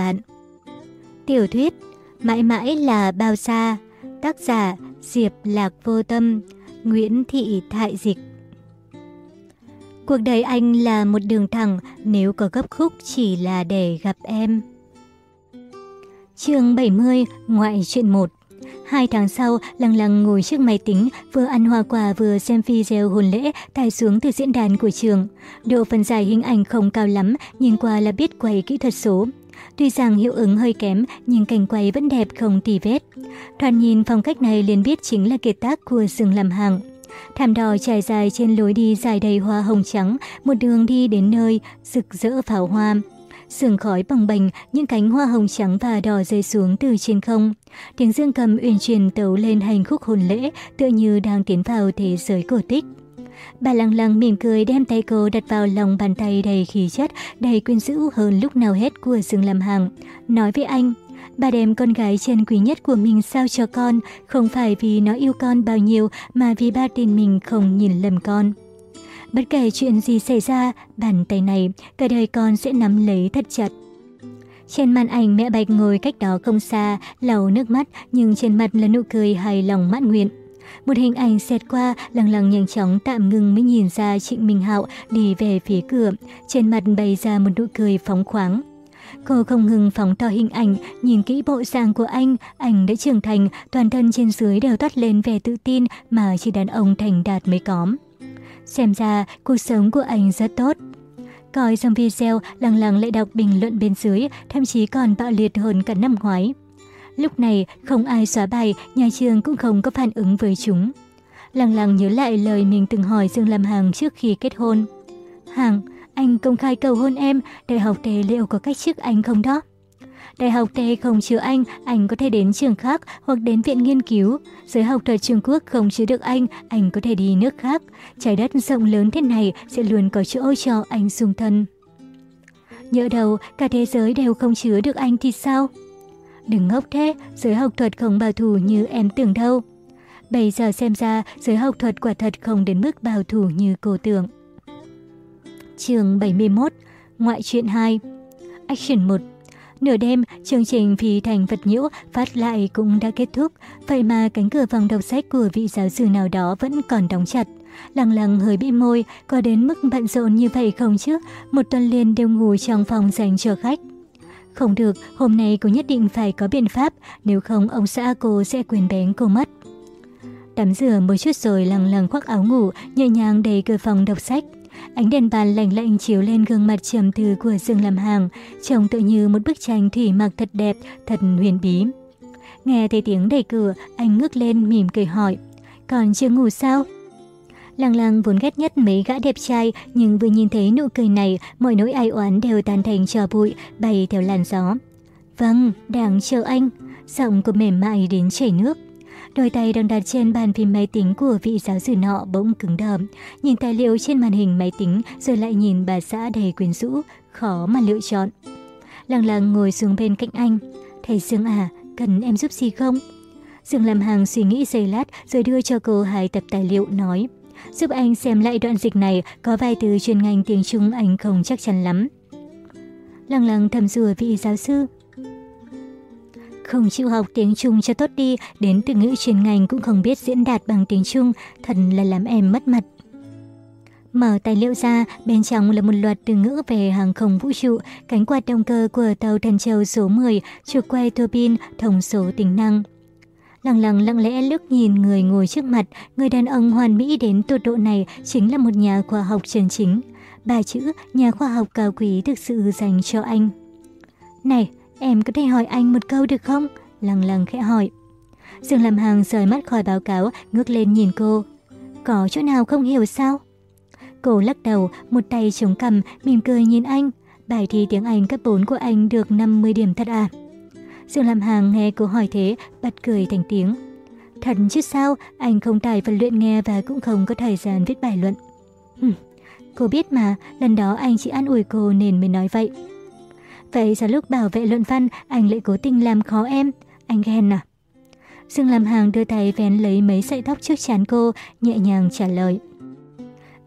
bạn. Tiểu thuyết Mãi mãi là bao xa Tác giả Diệp Lạc Vô Tâm Nguyễn Thị Thại Dịch Cuộc đời anh là một đường thẳng nếu có gấp khúc chỉ là để gặp em. chương 70 Ngoại truyện 1 Hai tháng sau, lăng lăng ngồi trước máy tính, vừa ăn hoa quả vừa xem video hôn lễ tải xuống từ diễn đàn của trường. Độ phân giải hình ảnh không cao lắm, nhìn qua là biết quay kỹ thuật số. Tuy rằng hiệu ứng hơi kém, nhưng cảnh quay vẫn đẹp không tì vết. Thoạt nhìn phong cách này liền biết chính là kiệt tác của rừng làm hàng. Thảm đỏ trải dài trên lối đi dài đầy hoa hồng trắng, một đường đi đến nơi rực rỡ pháo hoa. Sương khói bồng bềnh, những cánh hoa hồng trắng và đỏ rơi xuống từ trên không. Tiếng dương cầm uyển chuyển tấu lên hành khúc hôn lễ, tựa như đang tiến vào thế giới cổ tích. Bà lăng lăng mỉm cười đem tay cô đặt vào lòng bàn tay đầy khí chất, đầy quyến rũ hơn lúc nào hết của Dương làm hàng. Nói với anh, bà đem con gái chân quý nhất của mình sao cho con, không phải vì nó yêu con bao nhiêu mà vì ba tin mình không nhìn lầm con. Bất kể chuyện gì xảy ra, bàn tay này, cả đời con sẽ nắm lấy thật chặt. Trên màn ảnh mẹ Bạch ngồi cách đó không xa, lau nước mắt nhưng trên mặt là nụ cười hài lòng mãn nguyện. Một hình ảnh xẹt qua, lăng lăng nhanh chóng tạm ngừng mới nhìn ra Trịnh Minh Hạo đi về phía cửa, trên mặt bày ra một nụ cười phóng khoáng. Cô không ngừng phóng to hình ảnh, nhìn kỹ bộ dạng của anh, anh đã trưởng thành, toàn thân trên dưới đều toát lên vẻ tự tin mà chỉ đàn ông thành đạt mới có. Xem ra, cuộc sống của anh rất tốt. Coi xong video, lăng lăng lại đọc bình luận bên dưới, thậm chí còn bạo liệt hơn cả năm ngoái. Lúc này, không ai xóa bài, nhà trường cũng không có phản ứng với chúng. Lăng lăng nhớ lại lời mình từng hỏi Dương Lam hằng trước khi kết hôn. hằng anh công khai cầu hôn em, đại học tề liệu có cách chức anh không đó? Đại học tề không chứa anh, anh có thể đến trường khác hoặc đến viện nghiên cứu. Giới học thuật Trung Quốc không chứa được anh, anh có thể đi nước khác. Trái đất rộng lớn thế này sẽ luôn có chỗ cho anh dung thân. Nhớ đầu, cả thế giới đều không chứa được anh thì sao? Đừng ngốc thế, giới học thuật không bảo thủ như em tưởng đâu. Bây giờ xem ra, giới học thuật quả thật không đến mức bảo thủ như cô tưởng. chương 71, Ngoại truyện 2 Action 1 Nửa đêm, chương trình Phi Thành Vật Nhiễu phát lại cũng đã kết thúc, vậy mà cánh cửa phòng đọc sách của vị giáo sư nào đó vẫn còn đóng chặt. Lăng lăng hơi bị môi, có đến mức bận rộn như vậy không chứ? Một tuần liền đều ngủ trong phòng dành cho khách. Không được, hôm nay cô nhất định phải có biện pháp, nếu không ông xã cô sẽ quyền bén cô mất. Tắm rửa một chút rồi lằng lằng khoác áo ngủ, nhẹ nhàng đẩy cửa phòng đọc sách. Ánh đèn bàn lạnh lạnh chiếu lên gương mặt trầm tư của Dương làm hàng, trông tự như một bức tranh thủy mặc thật đẹp, thật huyền bí. Nghe thấy tiếng đẩy cửa, anh ngước lên mỉm cười hỏi, còn chưa ngủ sao? Lăng lăng vốn ghét nhất mấy gã đẹp trai, nhưng vừa nhìn thấy nụ cười này, mọi nỗi ai oán đều tan thành trò bụi, bay theo làn gió. Vâng, đang chờ anh. Giọng của mềm mại đến chảy nước. Đôi tay đang đặt trên bàn phim máy tính của vị giáo sư nọ bỗng cứng đờ. Nhìn tài liệu trên màn hình máy tính rồi lại nhìn bà xã đầy quyến rũ, khó mà lựa chọn. Lăng lăng ngồi xuống bên cạnh anh. Thầy Dương à, cần em giúp gì không? Dương làm hàng suy nghĩ giây lát rồi đưa cho cô hai tập tài liệu nói. Giúp anh xem lại đoạn dịch này, có vài từ chuyên ngành tiếng Trung anh không chắc chắn lắm. Lăng lăng thầm rùa vị giáo sư. Không chịu học tiếng Trung cho tốt đi, đến từ ngữ chuyên ngành cũng không biết diễn đạt bằng tiếng Trung, thật là làm em mất mặt. Mở tài liệu ra, bên trong là một loạt từ ngữ về hàng không vũ trụ, cánh quạt động cơ của tàu Thần Châu số 10, trục quay tua thông số tính năng. Lặng lặng lặng lẽ lướt nhìn người ngồi trước mặt, người đàn ông hoàn mỹ đến tột độ này chính là một nhà khoa học chân chính. Ba chữ nhà khoa học cao quý thực sự dành cho anh. Này, em có thể hỏi anh một câu được không? Lăng lăng khẽ hỏi. Dương làm hàng rời mắt khỏi báo cáo, ngước lên nhìn cô. Có chỗ nào không hiểu sao? Cô lắc đầu, một tay chống cằm, mỉm cười nhìn anh. Bài thi tiếng Anh cấp 4 của anh được 50 điểm thật à? Dương Lam Hàng nghe cô hỏi thế, bật cười thành tiếng. Thật chứ sao, anh không tài phần luyện nghe và cũng không có thời gian viết bài luận. Hừm, cô biết mà, lần đó anh chỉ an ủi cô nên mới nói vậy. Vậy sao lúc bảo vệ luận văn, anh lại cố tình làm khó em? Anh ghen à? Dương Lam Hàng đưa tay vén lấy mấy sợi tóc trước chán cô, nhẹ nhàng trả lời.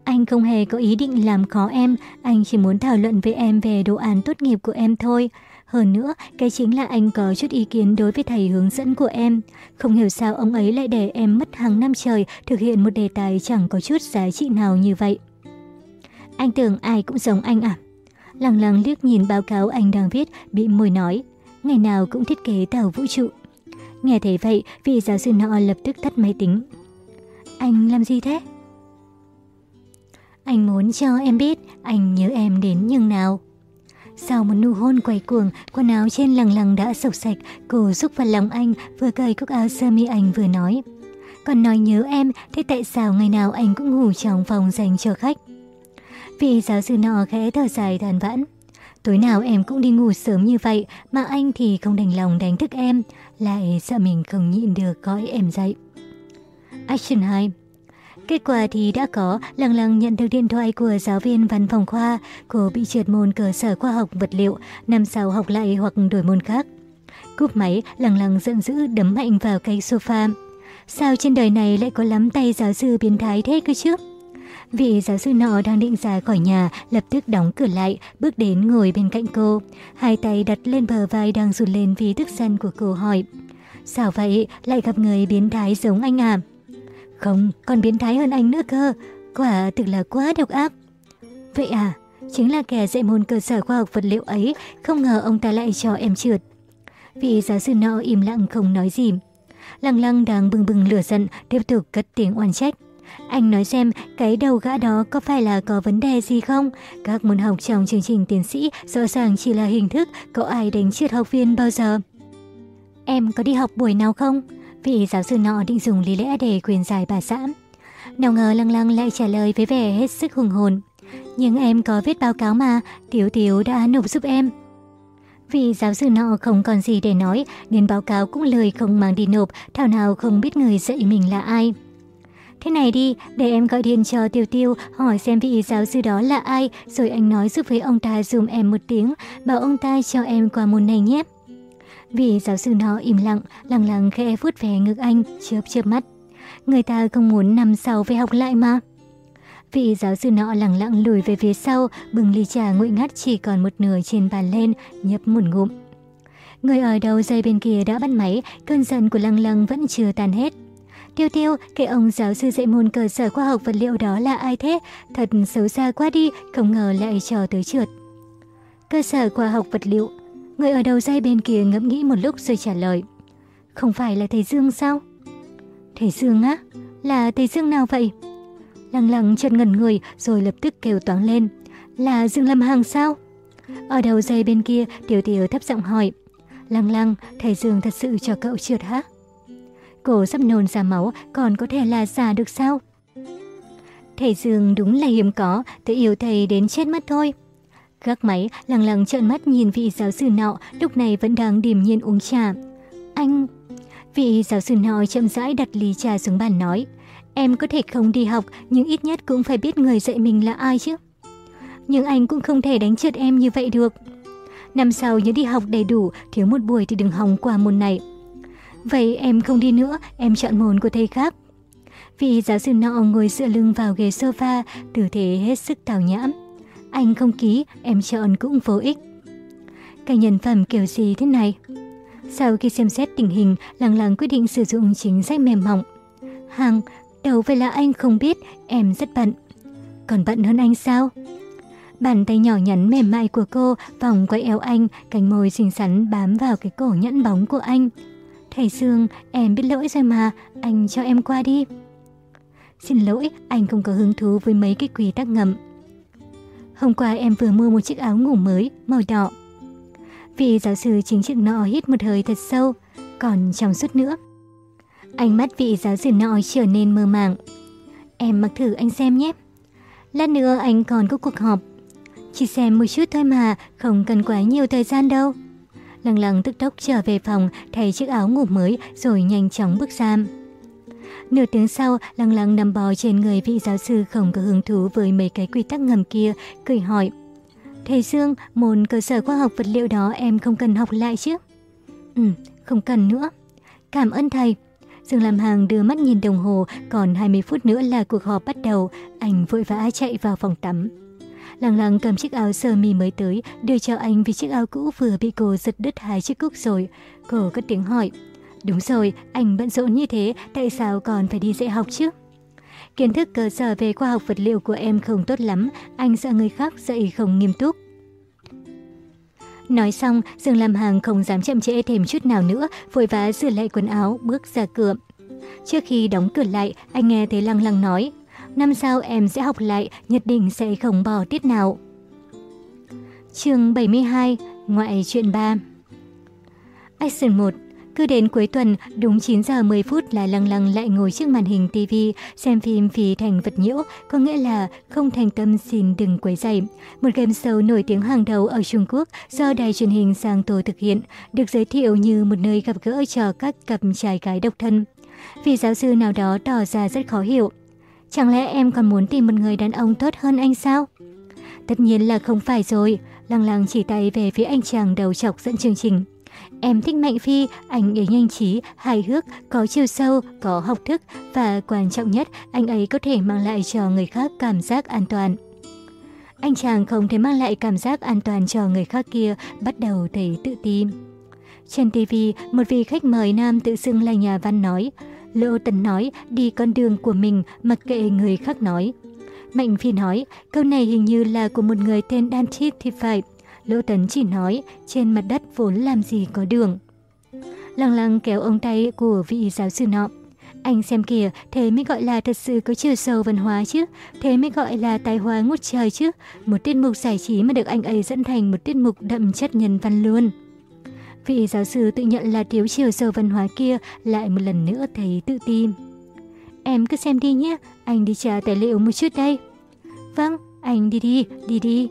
Anh không hề có ý định làm khó em, anh chỉ muốn thảo luận với em về đồ án tốt nghiệp của em thôi. Hơn nữa, cái chính là anh có chút ý kiến đối với thầy hướng dẫn của em. Không hiểu sao ông ấy lại để em mất hàng năm trời thực hiện một đề tài chẳng có chút giá trị nào như vậy. Anh tưởng ai cũng giống anh à? Lăng lăng liếc nhìn báo cáo anh đang viết, bị môi nói. Ngày nào cũng thiết kế tàu vũ trụ. Nghe thấy vậy, vị giáo sư nọ lập tức tắt máy tính. Anh làm gì thế? Anh muốn cho em biết anh nhớ em đến nhường nào. Sau một nụ hôn quay cuồng, quần áo trên lằng lằng đã sộc sạch, cô rúc vào lòng anh, vừa cởi cúc áo sơ mi anh vừa nói. Còn nói nhớ em, thế tại sao ngày nào anh cũng ngủ trong phòng dành cho khách? Vì giáo sư nọ khẽ thở dài than vãn. Tối nào em cũng đi ngủ sớm như vậy, mà anh thì không đành lòng đánh thức em, lại sợ mình không nhịn được gọi em dậy. Action 2 Kết quả thì đã có, lăng lăng nhận được điện thoại của giáo viên văn phòng khoa. Cô bị trượt môn cơ sở khoa học vật liệu, năm sau học lại hoặc đổi môn khác. Cúp máy, lăng lăng giận dữ đấm mạnh vào cây sofa. Sao trên đời này lại có lắm tay giáo sư biến thái thế cơ chứ? Vị giáo sư nọ đang định ra khỏi nhà, lập tức đóng cửa lại, bước đến ngồi bên cạnh cô. Hai tay đặt lên bờ vai đang rụt lên vì tức giận của cô hỏi. Sao vậy, lại gặp người biến thái giống anh à? Không, còn biến thái hơn anh nữa cơ. Quả thực là quá độc ác. Vậy à, chính là kẻ dạy môn cơ sở khoa học vật liệu ấy, không ngờ ông ta lại cho em trượt. Vị giáo sư nọ im lặng không nói gì. Lăng lăng đang bừng bừng lửa giận, tiếp tục cất tiếng oan trách. Anh nói xem cái đầu gã đó có phải là có vấn đề gì không? Các môn học trong chương trình tiến sĩ rõ ràng chỉ là hình thức, có ai đánh trượt học viên bao giờ? Em có đi học buổi nào không? Vị giáo sư nọ định dùng lý lẽ để quyền giải bà xã. Nào ngờ lăng lăng lại trả lời với vẻ hết sức hùng hồn. Nhưng em có viết báo cáo mà, Tiểu Tiểu đã nộp giúp em. Vì giáo sư nọ không còn gì để nói, nên báo cáo cũng lời không mang đi nộp, thảo nào không biết người dạy mình là ai. Thế này đi, để em gọi điện cho Tiêu Tiêu hỏi xem vị giáo sư đó là ai, rồi anh nói giúp với ông ta dùm em một tiếng, bảo ông ta cho em qua môn này nhé. Vị giáo sư nó im lặng, lặng lặng khẽ vuốt về ngực anh, chớp chớp mắt. Người ta không muốn nằm sau phải học lại mà. Vị giáo sư nọ lặng lặng lùi về phía sau, bừng ly trà nguội ngắt chỉ còn một nửa trên bàn lên, nhấp một ngụm. Người ở đầu dây bên kia đã bắt máy, cơn giận của lăng lăng vẫn chưa tan hết. Tiêu tiêu, cái ông giáo sư dạy môn cơ sở khoa học vật liệu đó là ai thế? Thật xấu xa quá đi, không ngờ lại trò tới trượt. Cơ sở khoa học vật liệu. Người ở đầu dây bên kia ngẫm nghĩ một lúc rồi trả lời. Không phải là thầy Dương sao? Thầy Dương á? Là thầy Dương nào vậy? Lăng lăng chân ngẩn người rồi lập tức kêu toáng lên. Là Dương Lâm Hằng sao? Ở đầu dây bên kia, Tiểu Tiểu thấp giọng hỏi. Lăng lăng, thầy Dương thật sự cho cậu trượt hả? Cô sắp nôn ra máu, còn có thể là giả được sao? Thầy Dương đúng là hiếm có, tự yêu thầy đến chết mất thôi. Gác máy, lặng lặng trợn mắt nhìn vị giáo sư nọ, lúc này vẫn đang điềm nhiên uống trà. Anh... Vị giáo sư nọ chậm rãi đặt ly trà xuống bàn nói. Em có thể không đi học, nhưng ít nhất cũng phải biết người dạy mình là ai chứ. Nhưng anh cũng không thể đánh trượt em như vậy được. Năm sau nhớ đi học đầy đủ, thiếu một buổi thì đừng hòng qua môn này. Vậy em không đi nữa, em chọn môn của thầy khác. Vị giáo sư nọ ngồi dựa lưng vào ghế sofa, tư thế hết sức tào nhãm. Anh không ký, em chọn cũng vô ích. Cái nhân phẩm kiểu gì thế này? Sau khi xem xét tình hình, lăng lăng quyết định sử dụng chính sách mềm mỏng. Hằng, đầu phải là anh không biết, em rất bận. Còn bận hơn anh sao? Bàn tay nhỏ nhắn mềm mại của cô vòng quay eo anh, cánh môi xinh xắn bám vào cái cổ nhẫn bóng của anh. Thầy Dương, em biết lỗi rồi mà, anh cho em qua đi. Xin lỗi, anh không có hứng thú với mấy cái quy tắc ngầm. Hôm qua em vừa mua một chiếc áo ngủ mới, màu đỏ. Vị giáo sư chính trực nọ hít một hơi thật sâu, còn trong suốt nữa. Ánh mắt vị giáo sư nọ trở nên mơ màng. Em mặc thử anh xem nhé. Lát nữa anh còn có cuộc họp. Chỉ xem một chút thôi mà, không cần quá nhiều thời gian đâu. Lăng lăng tức tốc trở về phòng, thay chiếc áo ngủ mới rồi nhanh chóng bước ra. Nửa tiếng sau, lăng lăng nằm bò trên người vị giáo sư không có hứng thú với mấy cái quy tắc ngầm kia, cười hỏi. Thầy Dương, môn cơ sở khoa học vật liệu đó em không cần học lại chứ? Ừ, không cần nữa. Cảm ơn thầy. Dương làm hàng đưa mắt nhìn đồng hồ, còn 20 phút nữa là cuộc họp bắt đầu, anh vội vã chạy vào phòng tắm. Lăng lăng cầm chiếc áo sơ mi mới tới, đưa cho anh vì chiếc áo cũ vừa bị cô giật đứt hai chiếc cúc rồi. Cô cất tiếng hỏi, đúng rồi, anh bận rộn như thế, tại sao còn phải đi dạy học chứ? Kiến thức cơ sở về khoa học vật liệu của em không tốt lắm, anh sợ người khác dạy không nghiêm túc. Nói xong, Dương Lam Hàng không dám chậm trễ thêm chút nào nữa, vội vã sửa lại quần áo, bước ra cửa. Trước khi đóng cửa lại, anh nghe thấy Lăng Lăng nói, năm sau em sẽ học lại, nhất định sẽ không bỏ tiết nào. chương 72, Ngoại truyện 3 Action 1 cứ đến cuối tuần, đúng 9 giờ 10 phút là lăng lăng lại ngồi trước màn hình TV xem phim Phí Thành Vật Nhiễu, có nghĩa là không thành tâm xin đừng quấy rầy. Một game show nổi tiếng hàng đầu ở Trung Quốc do đài truyền hình Sang Tô thực hiện, được giới thiệu như một nơi gặp gỡ cho các cặp trai gái độc thân. Vì giáo sư nào đó tỏ ra rất khó hiểu. Chẳng lẽ em còn muốn tìm một người đàn ông tốt hơn anh sao? Tất nhiên là không phải rồi. Lăng lăng chỉ tay về phía anh chàng đầu chọc dẫn chương trình. Em thích Mạnh Phi, anh ấy nhanh trí, hài hước, có chiều sâu, có học thức và quan trọng nhất, anh ấy có thể mang lại cho người khác cảm giác an toàn. Anh chàng không thể mang lại cảm giác an toàn cho người khác kia, bắt đầu thấy tự ti. Trên TV, một vị khách mời nam tự xưng là nhà văn nói, Lô Tấn nói đi con đường của mình mặc kệ người khác nói. Mạnh Phi nói, câu này hình như là của một người tên Dan Chip thì phải. Lỗ Tấn chỉ nói, trên mặt đất vốn làm gì có đường. Lăng lăng kéo ông tay của vị giáo sư nọ. Anh xem kìa, thế mới gọi là thật sự có chiều sâu văn hóa chứ, thế mới gọi là tài hoa ngút trời chứ. Một tiết mục giải trí mà được anh ấy dẫn thành một tiết mục đậm chất nhân văn luôn. Vị giáo sư tự nhận là thiếu chiều sâu văn hóa kia lại một lần nữa thấy tự tin. Em cứ xem đi nhé, anh đi trả tài liệu một chút đây. Vâng, anh đi đi, đi đi.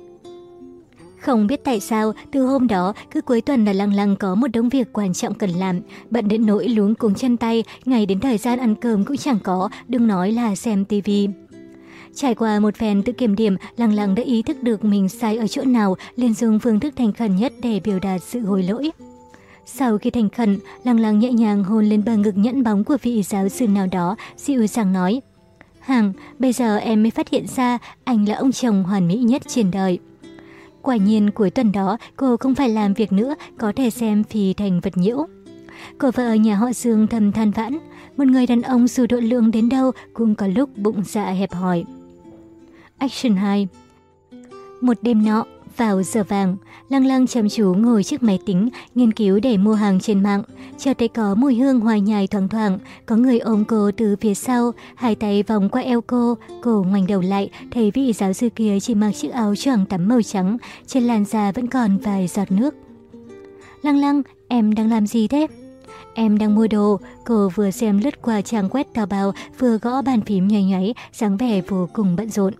Không biết tại sao, từ hôm đó, cứ cuối tuần là lăng lăng có một đống việc quan trọng cần làm. Bận đến nỗi luống cuống chân tay, ngày đến thời gian ăn cơm cũng chẳng có, đừng nói là xem tivi. Trải qua một phen tự kiểm điểm, Lăng Lăng đã ý thức được mình sai ở chỗ nào, liền dùng phương thức thành khẩn nhất để biểu đạt sự hối lỗi. Sau khi thành khẩn, Lăng Lăng nhẹ nhàng hôn lên bờ ngực nhẫn bóng của vị giáo sư nào đó, dịu dàng nói. Hằng, bây giờ em mới phát hiện ra anh là ông chồng hoàn mỹ nhất trên đời. Quả nhiên cuối tuần đó cô không phải làm việc nữa, có thể xem phì thành vật nhiễu. Cô vợ nhà họ Dương thầm than vãn, một người đàn ông dù độ lượng đến đâu cũng có lúc bụng dạ hẹp hòi. Action 2 Một đêm nọ, vào giờ vàng, Lăng Lăng chăm chú ngồi trước máy tính, nghiên cứu để mua hàng trên mạng. Chợt thấy có mùi hương hoa nhài thoang thoảng, có người ôm cô từ phía sau, hai tay vòng qua eo cô. Cô ngoảnh đầu lại, thấy vị giáo sư kia chỉ mặc chiếc áo choàng tắm màu trắng, trên làn da vẫn còn vài giọt nước. Lăng Lăng, em đang làm gì thế? Em đang mua đồ, cô vừa xem lướt qua trang web tào bào, vừa gõ bàn phím nhoay nhoáy, dáng vẻ vô cùng bận rộn.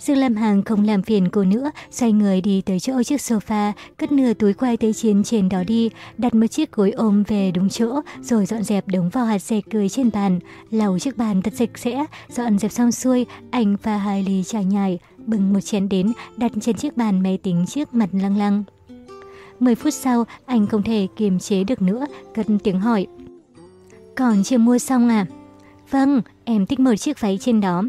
Dương Lam Hằng không làm phiền cô nữa, xoay người đi tới chỗ chiếc sofa, cất nửa túi khoai tây chiên trên đó đi, đặt một chiếc gối ôm về đúng chỗ, rồi dọn dẹp đống vào hạt dẻ cười trên bàn, lau chiếc bàn thật sạch sẽ, dọn dẹp xong xuôi, anh pha hai ly trà nhài, bưng một chén đến, đặt trên chiếc bàn máy tính trước mặt lăng lăng. 10 phút sau, anh không thể kiềm chế được nữa, cất tiếng hỏi. Còn chưa mua xong à? Vâng, em thích một chiếc váy trên đó.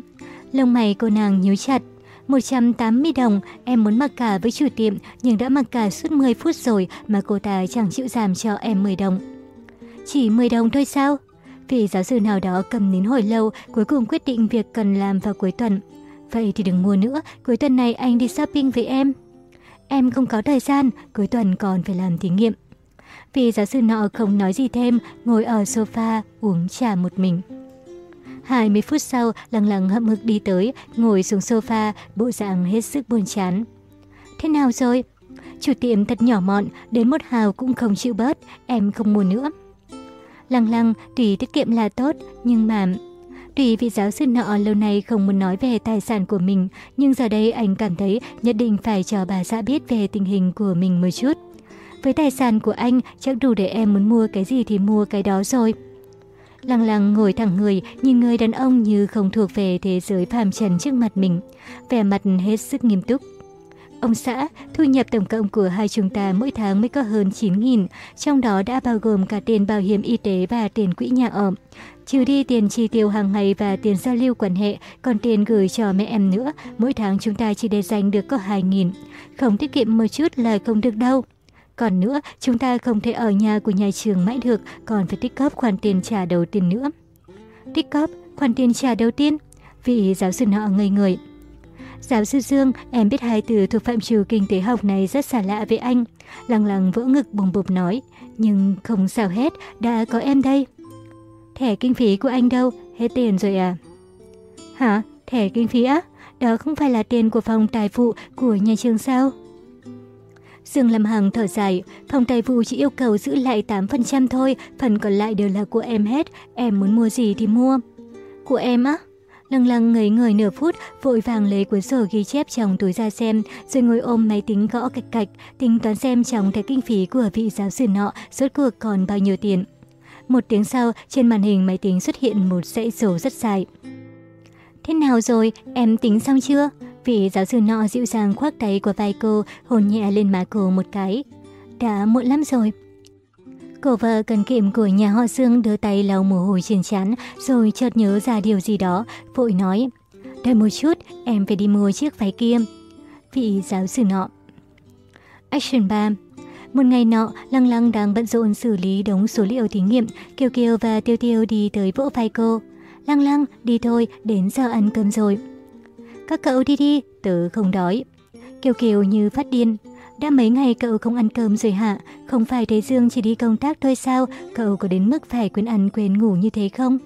Lông mày cô nàng nhíu chặt, 180 đồng, em muốn mặc cả với chủ tiệm nhưng đã mặc cả suốt 10 phút rồi mà cô ta chẳng chịu giảm cho em 10 đồng. Chỉ 10 đồng thôi sao? Vì giáo sư nào đó cầm nín hồi lâu, cuối cùng quyết định việc cần làm vào cuối tuần. Vậy thì đừng mua nữa, cuối tuần này anh đi shopping với em. Em không có thời gian, cuối tuần còn phải làm thí nghiệm. Vì giáo sư nọ không nói gì thêm, ngồi ở sofa uống trà một mình. 20 phút sau, lằng lằng hậm hực đi tới, ngồi xuống sofa, bộ dạng hết sức buồn chán. Thế nào rồi? Chủ tiệm thật nhỏ mọn, đến một hào cũng không chịu bớt, em không mua nữa. Lăng lăng, tùy tiết kiệm là tốt, nhưng mà... Tùy vị giáo sư nọ lâu nay không muốn nói về tài sản của mình, nhưng giờ đây anh cảm thấy nhất định phải cho bà xã biết về tình hình của mình một chút. Với tài sản của anh, chắc đủ để em muốn mua cái gì thì mua cái đó rồi lặng lặng ngồi thẳng người, nhìn người đàn ông như không thuộc về thế giới phàm trần trước mặt mình, vẻ mặt hết sức nghiêm túc. Ông xã, thu nhập tổng cộng của hai chúng ta mỗi tháng mới có hơn 9.000, trong đó đã bao gồm cả tiền bảo hiểm y tế và tiền quỹ nhà ở. Trừ đi tiền chi tiêu hàng ngày và tiền giao lưu quan hệ, còn tiền gửi cho mẹ em nữa, mỗi tháng chúng ta chỉ để dành được có 2.000. Không tiết kiệm một chút là không được đâu. Còn nữa, chúng ta không thể ở nhà của nhà trường mãi được, còn phải tích góp khoản tiền trả đầu tiên nữa. Tích góp, khoản tiền trả đầu tiên? Vị giáo sư nọ ngây người. Giáo sư Dương, em biết hai từ thuộc phạm trù kinh tế học này rất xa lạ với anh. Lăng lăng vỗ ngực bùng bụp nói, nhưng không sao hết, đã có em đây. Thẻ kinh phí của anh đâu? Hết tiền rồi à? Hả? Thẻ kinh phí á? Đó không phải là tiền của phòng tài vụ của nhà trường sao? Dương Lâm Hằng thở dài, phòng tài vụ chỉ yêu cầu giữ lại 8% thôi, phần còn lại đều là của em hết, em muốn mua gì thì mua. Của em á? Lăng lăng ngấy người nửa phút, vội vàng lấy cuốn sổ ghi chép trong túi ra xem, rồi ngồi ôm máy tính gõ cạch cạch, tính toán xem trong thẻ kinh phí của vị giáo sư nọ rốt cuộc còn bao nhiêu tiền. Một tiếng sau, trên màn hình máy tính xuất hiện một dãy số rất dài. Thế nào rồi, em tính xong chưa? Vị giáo sư nọ dịu dàng khoác tay của vai cô, hôn nhẹ lên má cô một cái. Đã muộn lắm rồi. Cô vợ cần kiệm của nhà họ Dương đưa tay lau mồ hôi trên trán, rồi chợt nhớ ra điều gì đó, vội nói. Đợi một chút, em phải đi mua chiếc váy kia. Vị giáo sư nọ. Action 3 một ngày nọ, Lăng Lăng đang bận rộn xử lý đống số liệu thí nghiệm, Kiều Kiều và Tiêu Tiêu đi tới vỗ vai cô. Lăng Lăng, đi thôi, đến giờ ăn cơm rồi. Các cậu đi đi, tớ không đói. Kiều Kiều như phát điên. Đã mấy ngày cậu không ăn cơm rồi hả? Không phải Thế Dương chỉ đi công tác thôi sao? Cậu có đến mức phải quên ăn quên ngủ như thế không?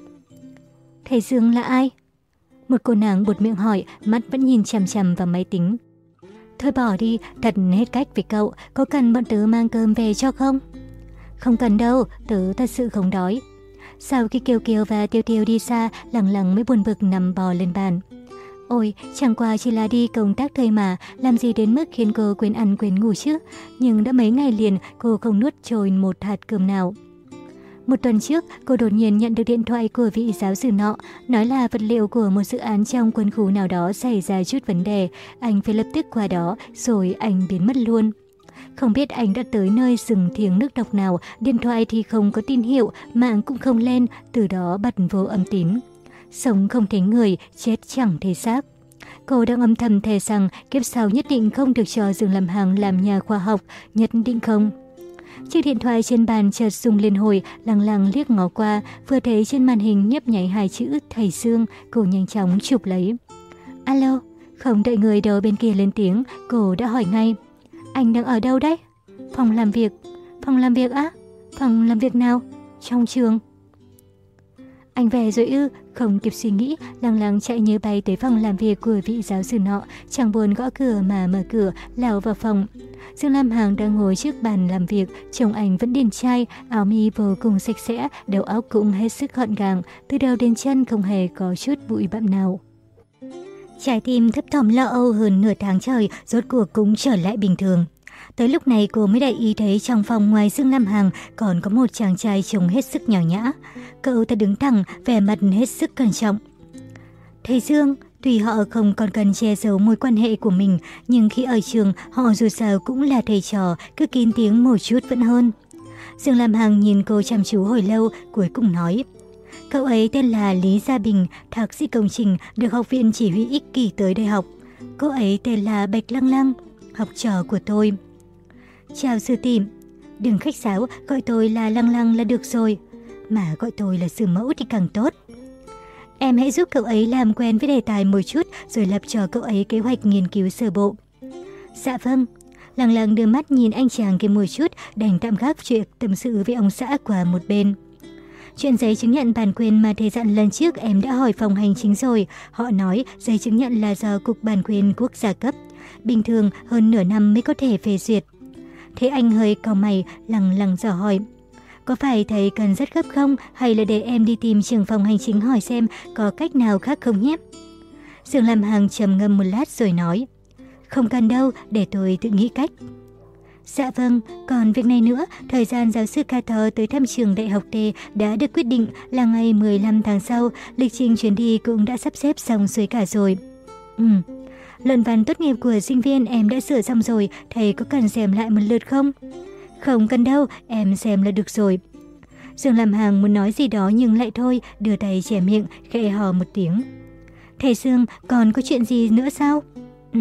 Thầy Dương là ai? Một cô nàng buột miệng hỏi, mắt vẫn nhìn chằm chằm vào máy tính. Thôi bỏ đi, thật hết cách với cậu, có cần bọn tớ mang cơm về cho không? Không cần đâu, tớ thật sự không đói. Sau khi Kiều Kiều và Tiêu Tiêu đi xa, lặng lặng mới buồn bực nằm bò lên bàn. Ôi, chẳng qua chỉ là đi công tác thôi mà, làm gì đến mức khiến cô quên ăn quên ngủ chứ. Nhưng đã mấy ngày liền, cô không nuốt trôi một hạt cơm nào. Một tuần trước, cô đột nhiên nhận được điện thoại của vị giáo sư nọ, nói là vật liệu của một dự án trong quân khu nào đó xảy ra chút vấn đề, anh phải lập tức qua đó, rồi anh biến mất luôn. Không biết anh đã tới nơi rừng thiêng nước độc nào, điện thoại thì không có tin hiệu, mạng cũng không lên, từ đó bật vô âm tín. Sống không thấy người, chết chẳng thấy xác. Cô đang âm thầm thề rằng kiếp sau nhất định không được cho Dương làm hàng làm nhà khoa học, nhất định không. Chiếc điện thoại trên bàn chợt rung lên hồi, lăng lăng liếc ngó qua, vừa thấy trên màn hình nhấp nháy hai chữ thầy Dương, cô nhanh chóng chụp lấy. Alo, không đợi người đầu bên kia lên tiếng, cô đã hỏi ngay. Anh đang ở đâu đấy? Phòng làm việc. Phòng làm việc á? Phòng làm việc nào? Trong trường. Anh về rồi ư, không kịp suy nghĩ, lăng lăng chạy như bay tới phòng làm việc của vị giáo sư nọ, chẳng buồn gõ cửa mà mở cửa, lao vào phòng. Dương Lam Hàng đang ngồi trước bàn làm việc, chồng anh vẫn điền trai, áo mi vô cùng sạch sẽ, đầu óc cũng hết sức gọn gàng, từ đầu đến chân không hề có chút bụi bặm nào. Trái tim thấp thỏm lo âu hơn nửa tháng trời, rốt cuộc cũng trở lại bình thường. Tới lúc này cô mới để ý thấy trong phòng ngoài Dương Lam Hằng còn có một chàng trai trông hết sức nhỏ nhã. Cậu ta đứng thẳng, vẻ mặt hết sức cẩn trọng. Thầy Dương, tuy họ không còn cần che giấu mối quan hệ của mình, nhưng khi ở trường họ dù sao cũng là thầy trò, cứ kín tiếng một chút vẫn hơn. Dương Lam Hằng nhìn cô chăm chú hồi lâu, cuối cùng nói. Cậu ấy tên là Lý Gia Bình, thạc sĩ công trình, được học viện chỉ huy ích kỷ tới đại học. Cô ấy tên là Bạch Lăng Lăng, học trò của tôi. Chào sư tìm, đừng khách sáo, gọi tôi là Lăng Lăng là được rồi. Mà gọi tôi là sư mẫu thì càng tốt. Em hãy giúp cậu ấy làm quen với đề tài một chút rồi lập cho cậu ấy kế hoạch nghiên cứu sơ bộ. Dạ vâng. Lăng lăng đưa mắt nhìn anh chàng kia một chút, đành tạm gác chuyện tâm sự với ông xã qua một bên. Chuyện giấy chứng nhận bản quyền mà thầy dặn lần trước em đã hỏi phòng hành chính rồi. Họ nói giấy chứng nhận là do Cục Bản quyền Quốc gia cấp. Bình thường hơn nửa năm mới có thể phê duyệt. Thế anh hơi cau mày, lằng lằng dò hỏi. Có phải thầy cần rất gấp không hay là để em đi tìm trưởng phòng hành chính hỏi xem có cách nào khác không nhé? Dương Lam Hằng trầm ngâm một lát rồi nói. Không cần đâu, để tôi tự nghĩ cách. Dạ vâng, còn việc này nữa, thời gian giáo sư Carter tới thăm trường đại học T đã được quyết định là ngày 15 tháng sau, lịch trình chuyến đi cũng đã sắp xếp xong xuôi cả rồi. Ừ, luận văn tốt nghiệp của sinh viên em đã sửa xong rồi, thầy có cần xem lại một lượt không? Không cần đâu, em xem là được rồi. Dương làm hàng muốn nói gì đó nhưng lại thôi, đưa tay che miệng, khẽ hò một tiếng. Thầy Dương, còn có chuyện gì nữa sao? Ừ,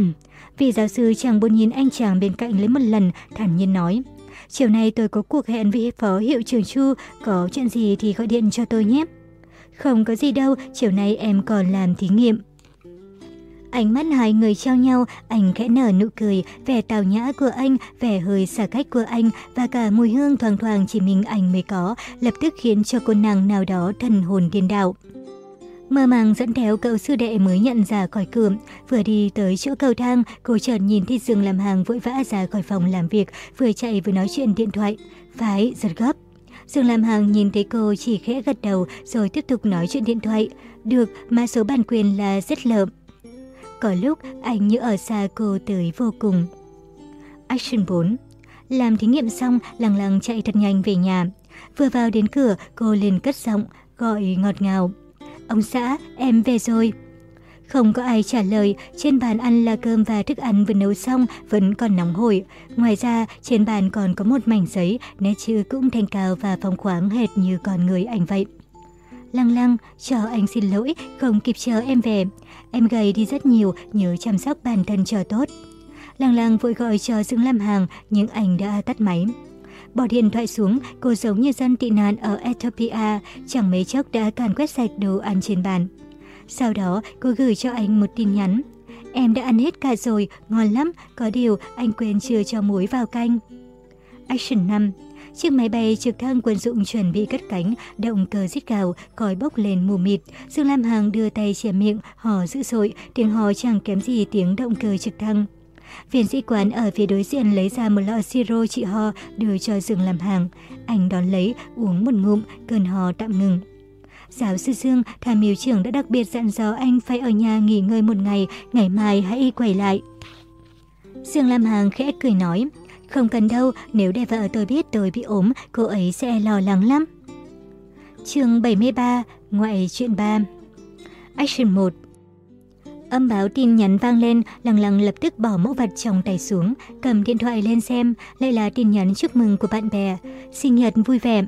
vị giáo sư chàng buồn nhìn anh chàng bên cạnh lấy một lần, thản nhiên nói. Chiều nay tôi có cuộc hẹn với phó hiệu trưởng Chu, có chuyện gì thì gọi điện cho tôi nhé. Không có gì đâu, chiều nay em còn làm thí nghiệm. Ánh mắt hai người trao nhau, anh khẽ nở nụ cười, vẻ tào nhã của anh, vẻ hơi xa cách của anh và cả mùi hương thoang thoảng chỉ mình anh mới có, lập tức khiến cho cô nàng nào đó thần hồn điên đảo. Mơ màng dẫn theo cậu sư đệ mới nhận ra khỏi cửa. Vừa đi tới chỗ cầu thang, cô chợt nhìn thấy Dương làm hàng vội vã ra khỏi phòng làm việc, vừa chạy vừa nói chuyện điện thoại. Phải, giật gấp. Dương làm hàng nhìn thấy cô chỉ khẽ gật đầu rồi tiếp tục nói chuyện điện thoại. Được, mã số bản quyền là rất lợm. Có lúc anh như ở xa cô tới vô cùng. Action 4 Làm thí nghiệm xong, lằng lằng chạy thật nhanh về nhà. Vừa vào đến cửa, cô liền cất giọng, gọi ngọt ngào. Ông xã, em về rồi. Không có ai trả lời, trên bàn ăn là cơm và thức ăn vừa nấu xong vẫn còn nóng hổi. Ngoài ra, trên bàn còn có một mảnh giấy, nét chữ cũng thanh cao và phong khoáng hệt như con người anh vậy. Lăng lăng, chờ anh xin lỗi, không kịp chờ em về. Em gầy đi rất nhiều, nhớ chăm sóc bản thân cho tốt. Lăng lăng vội gọi cho Dương Lam Hàng, nhưng anh đã tắt máy. Bỏ điện thoại xuống, cô giống như dân tị nạn ở Ethiopia, chẳng mấy chốc đã càn quét sạch đồ ăn trên bàn. Sau đó, cô gửi cho anh một tin nhắn. Em đã ăn hết cả rồi, ngon lắm, có điều anh quên chưa cho muối vào canh. Action 5 Chiếc máy bay trực thăng quân dụng chuẩn bị cất cánh, động cơ rít gào, khói bốc lên mù mịt. Dương Lam Hằng đưa tay che miệng, hò dữ dội, tiếng hò chẳng kém gì tiếng động cơ trực thăng. Viên sĩ quán ở phía đối diện lấy ra một lọ siro trị ho đưa cho Dương làm hàng. Anh đón lấy, uống một ngụm, cơn ho tạm ngừng. Giáo sư Dương, tham mưu trưởng đã đặc biệt dặn dò anh phải ở nhà nghỉ ngơi một ngày, ngày mai hãy quay lại. Dương Lam Hàng khẽ cười nói, không cần đâu, nếu để vợ tôi biết tôi bị ốm, cô ấy sẽ lo lắng lắm. chương 73, Ngoại chuyện 3 Action 1 Âm báo tin nhắn vang lên, lằng lằng lập tức bỏ mẫu vật trong tay xuống, cầm điện thoại lên xem, lại là tin nhắn chúc mừng của bạn bè. Sinh nhật vui vẻ.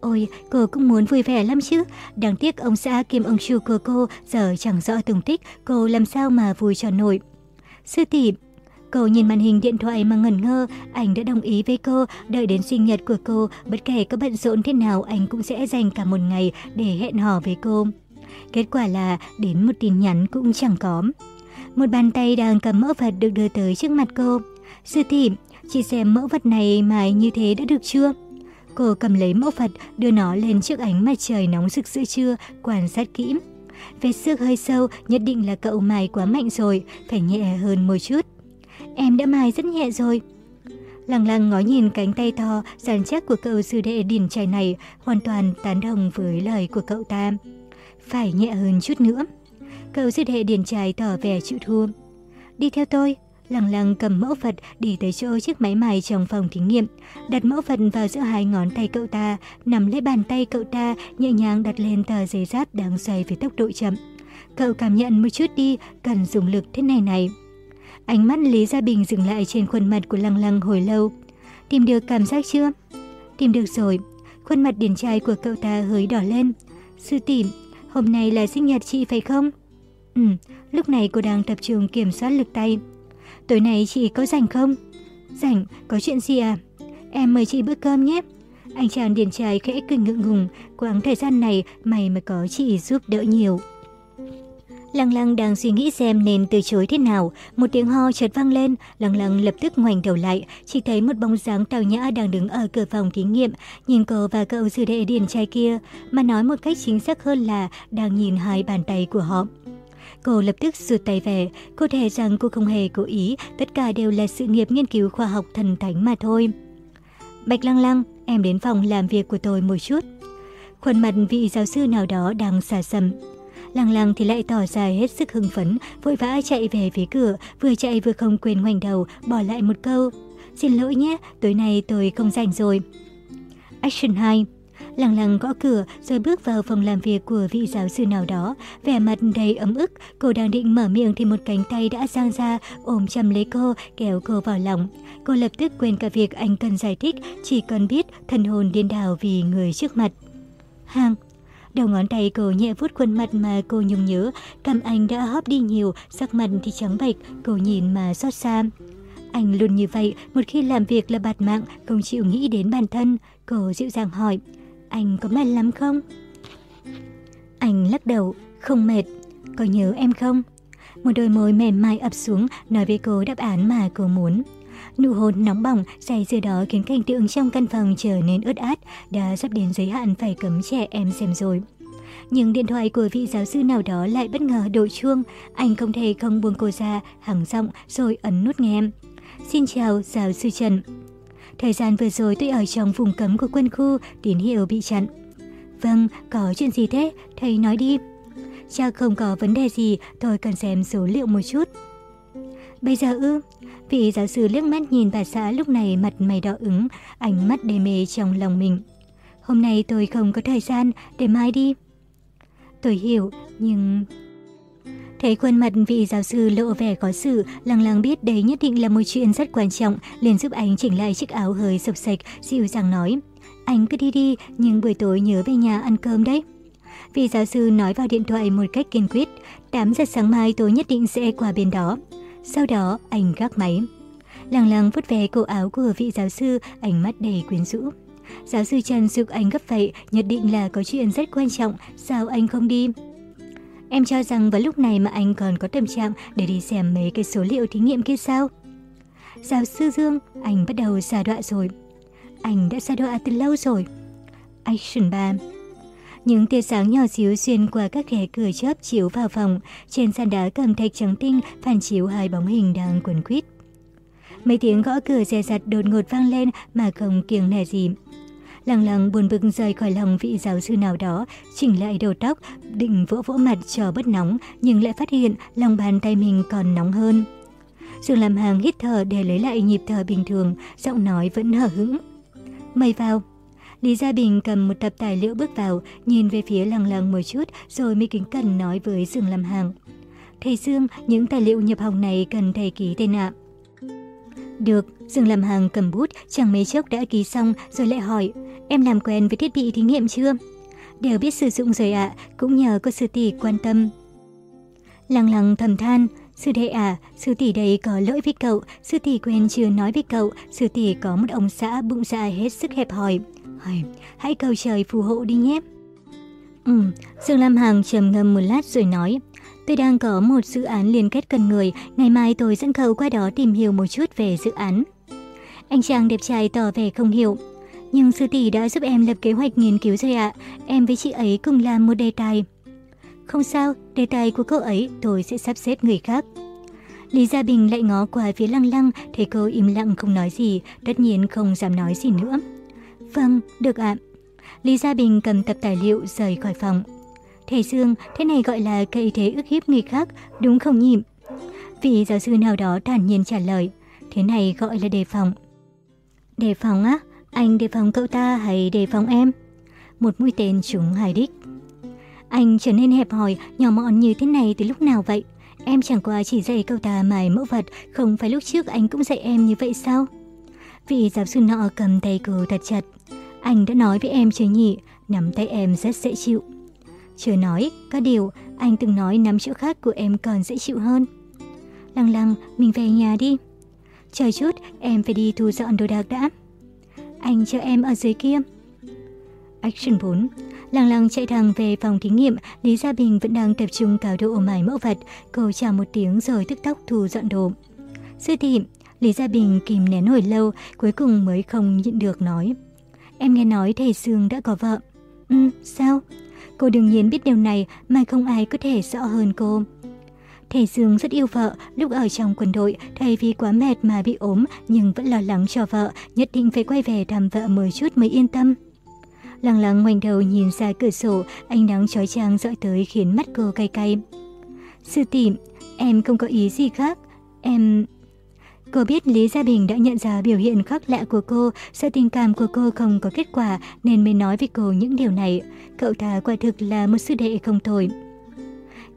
Ôi, cô cũng muốn vui vẻ lắm chứ. Đáng tiếc ông xã kiêm ông chủ của cô giờ chẳng rõ tung tích, cô làm sao mà vui cho nổi. Sư tỷ, Cô nhìn màn hình điện thoại mà ngẩn ngơ, anh đã đồng ý với cô, đợi đến sinh nhật của cô, bất kể có bận rộn thế nào anh cũng sẽ dành cả một ngày để hẹn hò với cô. Kết quả là đến một tin nhắn cũng chẳng có. Một bàn tay đang cầm mẫu vật được đưa tới trước mặt cô. Sư thị, chị xem mẫu vật này mài như thế đã được chưa? Cô cầm lấy mẫu vật, đưa nó lên trước ánh mặt trời nóng rực giữa trưa, quan sát kỹ. Vết xước hơi sâu, nhất định là cậu mài quá mạnh rồi, phải nhẹ hơn một chút. Em đã mài rất nhẹ rồi. Lăng lăng ngó nhìn cánh tay to, dàn chắc của cậu sư đệ điển trai này, hoàn toàn tán đồng với lời của cậu ta. Phải nhẹ hơn chút nữa. Cậu sư đệ điển trai tỏ vẻ chịu thua. Đi theo tôi. Lăng lăng cầm mẫu vật đi tới chỗ chiếc máy mài trong phòng thí nghiệm, đặt mẫu vật vào giữa hai ngón tay cậu ta, nắm lấy bàn tay cậu ta, nhẹ nhàng đặt lên tờ giấy rát đang xoay với tốc độ chậm. Cậu cảm nhận một chút đi, cần dùng lực thế này này. Ánh mắt Lý Gia Bình dừng lại trên khuôn mặt của Lăng Lăng hồi lâu. Tìm được cảm giác chưa? Tìm được rồi. Khuôn mặt điển trai của cậu ta hơi đỏ lên. Sư tỷ, hôm nay là sinh nhật chị phải không? Ừ, lúc này cô đang tập trung kiểm soát lực tay. Tối nay chị có rảnh không? Rảnh, có chuyện gì à? Em mời chị bữa cơm nhé. Anh chàng điển trai khẽ cười ngượng ngùng, quãng thời gian này mày mà có chị giúp đỡ nhiều. Lăng lăng đang suy nghĩ xem nên từ chối thế nào. Một tiếng ho chợt vang lên, lăng lăng lập tức ngoảnh đầu lại, chỉ thấy một bóng dáng tào nhã đang đứng ở cửa phòng thí nghiệm, nhìn cô và cậu sư đệ điển trai kia, mà nói một cách chính xác hơn là đang nhìn hai bàn tay của họ. Cô lập tức rụt tay về, cô thề rằng cô không hề cố ý, tất cả đều là sự nghiệp nghiên cứu khoa học thần thánh mà thôi. Bạch lăng lăng, em đến phòng làm việc của tôi một chút. Khuôn mặt vị giáo sư nào đó đang xà sầm. Lăng lăng thì lại tỏ ra hết sức hưng phấn, vội vã chạy về phía cửa, vừa chạy vừa không quên ngoảnh đầu, bỏ lại một câu. Xin lỗi nhé, tối nay tôi không rảnh rồi. Action 2 Lăng lăng gõ cửa rồi bước vào phòng làm việc của vị giáo sư nào đó. Vẻ mặt đầy ấm ức, cô đang định mở miệng thì một cánh tay đã giang ra, ôm chầm lấy cô, kéo cô vào lòng. Cô lập tức quên cả việc anh cần giải thích, chỉ cần biết thần hồn điên đảo vì người trước mặt. Hàng, Đầu ngón tay cô nhẹ vuốt khuôn mặt mà cô nhung nhớ, cằm anh đã hóp đi nhiều, sắc mặt thì trắng bệch, cô nhìn mà xót xa. Anh luôn như vậy, một khi làm việc là bạt mạng, không chịu nghĩ đến bản thân. Cô dịu dàng hỏi, anh có mệt lắm không? Anh lắc đầu, không mệt. Có nhớ em không? Một đôi môi mềm mại ập xuống nói với cô đáp án mà cô muốn. Nụ hôn nóng bỏng, say sưa đó khiến cảnh tượng trong căn phòng trở nên ướt át, đã sắp đến giới hạn phải cấm trẻ em xem rồi. Nhưng điện thoại của vị giáo sư nào đó lại bất ngờ đổ chuông, anh không thể không buông cô ra, hằng giọng rồi ấn nút nghe. Xin chào, giáo sư Trần. Thời gian vừa rồi tôi ở trong vùng cấm của quân khu, tín hiệu bị chặn. Vâng, có chuyện gì thế? Thầy nói đi. Chắc không có vấn đề gì, tôi cần xem số liệu một chút. Bây giờ ư? Vị giáo sư liếc mắt nhìn bà xã lúc này mặt mày đỏ ứng, ánh mắt đê mê trong lòng mình. Hôm nay tôi không có thời gian, để mai đi. Tôi hiểu, nhưng... Thấy khuôn mặt vị giáo sư lộ vẻ có sự lăng lăng biết đấy nhất định là một chuyện rất quan trọng, liền giúp anh chỉnh lại chiếc áo hơi sộc sạch, dịu dàng nói. Anh cứ đi đi, nhưng buổi tối nhớ về nhà ăn cơm đấy. Vị giáo sư nói vào điện thoại một cách kiên quyết, 8 giờ sáng mai tôi nhất định sẽ qua bên đó. Sau đó, anh gác máy. Lăng lăng vứt về cổ áo của vị giáo sư, ánh mắt đầy quyến rũ. Giáo sư Trần giúp anh gấp vậy, nhất định là có chuyện rất quan trọng, sao anh không đi? Em cho rằng vào lúc này mà anh còn có tâm trạng để đi xem mấy cái số liệu thí nghiệm kia sao? Giáo sư Dương, anh bắt đầu xa đọa rồi. Anh đã xa đọa từ lâu rồi. Action 3 những tia sáng nhỏ xíu xuyên qua các khe cửa chớp chiếu vào phòng, trên sàn đá cầm thạch trắng tinh phản chiếu hai bóng hình đang quấn quýt. Mấy tiếng gõ cửa dè dặt đột ngột vang lên mà không kiêng nể gì. Lăng lăng buồn bực rời khỏi lòng vị giáo sư nào đó, chỉnh lại đầu tóc, định vỗ vỗ mặt cho bớt nóng, nhưng lại phát hiện lòng bàn tay mình còn nóng hơn. Dương làm hàng hít thở để lấy lại nhịp thở bình thường, giọng nói vẫn hở hững. Mời vào. Lý Gia Bình cầm một tập tài liệu bước vào, nhìn về phía lăng lăng một chút rồi mới kính cẩn nói với Dương làm hàng. Thầy Dương, những tài liệu nhập học này cần thầy ký tên ạ. Được, Dương làm hàng cầm bút, chẳng mấy chốc đã ký xong rồi lại hỏi, em làm quen với thiết bị thí nghiệm chưa? Đều biết sử dụng rồi ạ, cũng nhờ có sư tỷ quan tâm. Lăng lăng thầm than, sư đệ à, sư tỷ đây có lỗi với cậu, sư tỷ quên chưa nói với cậu, sư tỷ có một ông xã bụng dạ hết sức hẹp hòi. Hãy cầu trời phù hộ đi nhé. Ừ, Dương Lam Hằng trầm ngâm một lát rồi nói, tôi đang có một dự án liên kết cần người, ngày mai tôi dẫn cậu qua đó tìm hiểu một chút về dự án. Anh chàng đẹp trai tỏ vẻ không hiểu. Nhưng sư tỷ đã giúp em lập kế hoạch nghiên cứu rồi ạ, em với chị ấy cùng làm một đề tài. Không sao, đề tài của cô ấy tôi sẽ sắp xếp người khác. Lý Gia Bình lại ngó qua phía lăng lăng, thấy cô im lặng không nói gì, tất nhiên không dám nói gì nữa. Vâng, được ạ. Lý Gia Bình cầm tập tài liệu rời khỏi phòng. Thầy Dương, thế này gọi là cây thế ức hiếp người khác, đúng không nhỉ? Vị giáo sư nào đó thản nhiên trả lời, thế này gọi là đề phòng. Đề phòng á? Anh đề phòng cậu ta hay đề phòng em? Một mũi tên trúng hai đích. Anh trở nên hẹp hòi, nhỏ mọn như thế này từ lúc nào vậy? Em chẳng qua chỉ dạy cậu ta mài mẫu vật, không phải lúc trước anh cũng dạy em như vậy sao? Vị giáo sư nọ cầm tay cô thật chặt. Anh đã nói với em chưa nhỉ, nắm tay em rất dễ chịu. Chưa nói, có điều, anh từng nói nắm chữ khác của em còn dễ chịu hơn. Lăng lăng, mình về nhà đi. Chờ chút, em phải đi thu dọn đồ đạc đã. Anh chờ em ở dưới kia. Action 4 Lăng lăng chạy thẳng về phòng thí nghiệm, Lý Gia Bình vẫn đang tập trung cao độ mài mẫu vật. Cô chào một tiếng rồi tức tốc thu dọn đồ. Sư thị, Lý Gia Bình kìm nén hồi lâu, cuối cùng mới không nhịn được nói. Em nghe nói thầy Sương đã có vợ. Ừ, sao? Cô đương nhiên biết điều này mà không ai có thể rõ hơn cô. Thầy Dương rất yêu vợ, lúc ở trong quân đội, thầy vì quá mệt mà bị ốm nhưng vẫn lo lắng cho vợ, nhất định phải quay về thăm vợ một chút mới yên tâm. Lăng lăng ngoảnh đầu nhìn ra cửa sổ, ánh nắng chói chang dọi tới khiến mắt cô cay cay. Sư tỷ, em không có ý gì khác. Em... Cô biết Lý Gia Bình đã nhận ra biểu hiện khác lạ của cô, sợ tình cảm của cô không có kết quả nên mới nói với cô những điều này. Cậu ta quả thực là một sư đệ không tồi.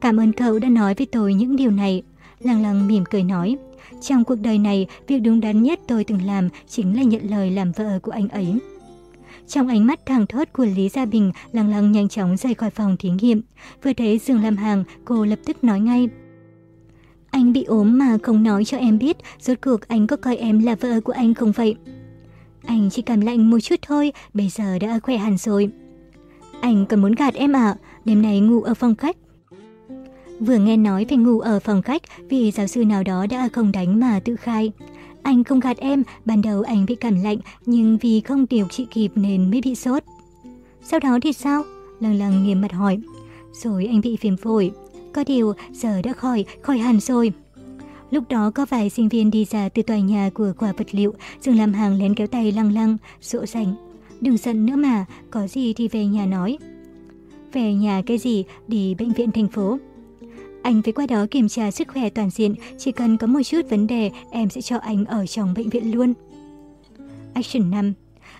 Cảm ơn cậu đã nói với tôi những điều này. Lăng lăng mỉm cười nói. Trong cuộc đời này, việc đúng đắn nhất tôi từng làm chính là nhận lời làm vợ của anh ấy. Trong ánh mắt thẳng thốt của Lý Gia Bình, Lăng Lăng nhanh chóng rời khỏi phòng thí nghiệm. Vừa thấy Dương Lam Hàng, cô lập tức nói ngay. Anh bị ốm mà không nói cho em biết, rốt cuộc anh có coi em là vợ của anh không vậy? Anh chỉ cảm lạnh một chút thôi, bây giờ đã khỏe hẳn rồi. Anh còn muốn gạt em à? Đêm nay ngủ ở phòng khách. Vừa nghe nói phải ngủ ở phòng khách vì giáo sư nào đó đã không đánh mà tự khai. Anh không gạt em, ban đầu anh bị cảm lạnh nhưng vì không điều trị kịp nên mới bị sốt. Sau đó thì sao? Lăng lăng nghiêm mặt hỏi. Rồi anh bị viêm phổi. Có điều giờ đã khỏi, khỏi hẳn rồi. Lúc đó có vài sinh viên đi ra từ tòa nhà của quả vật liệu, dừng làm hàng lén kéo tay lăng lăng, dỗ dành. Đừng giận nữa mà, có gì thì về nhà nói. Về nhà cái gì, đi bệnh viện thành phố. Anh phải qua đó kiểm tra sức khỏe toàn diện, chỉ cần có một chút vấn đề, em sẽ cho anh ở trong bệnh viện luôn. Action 5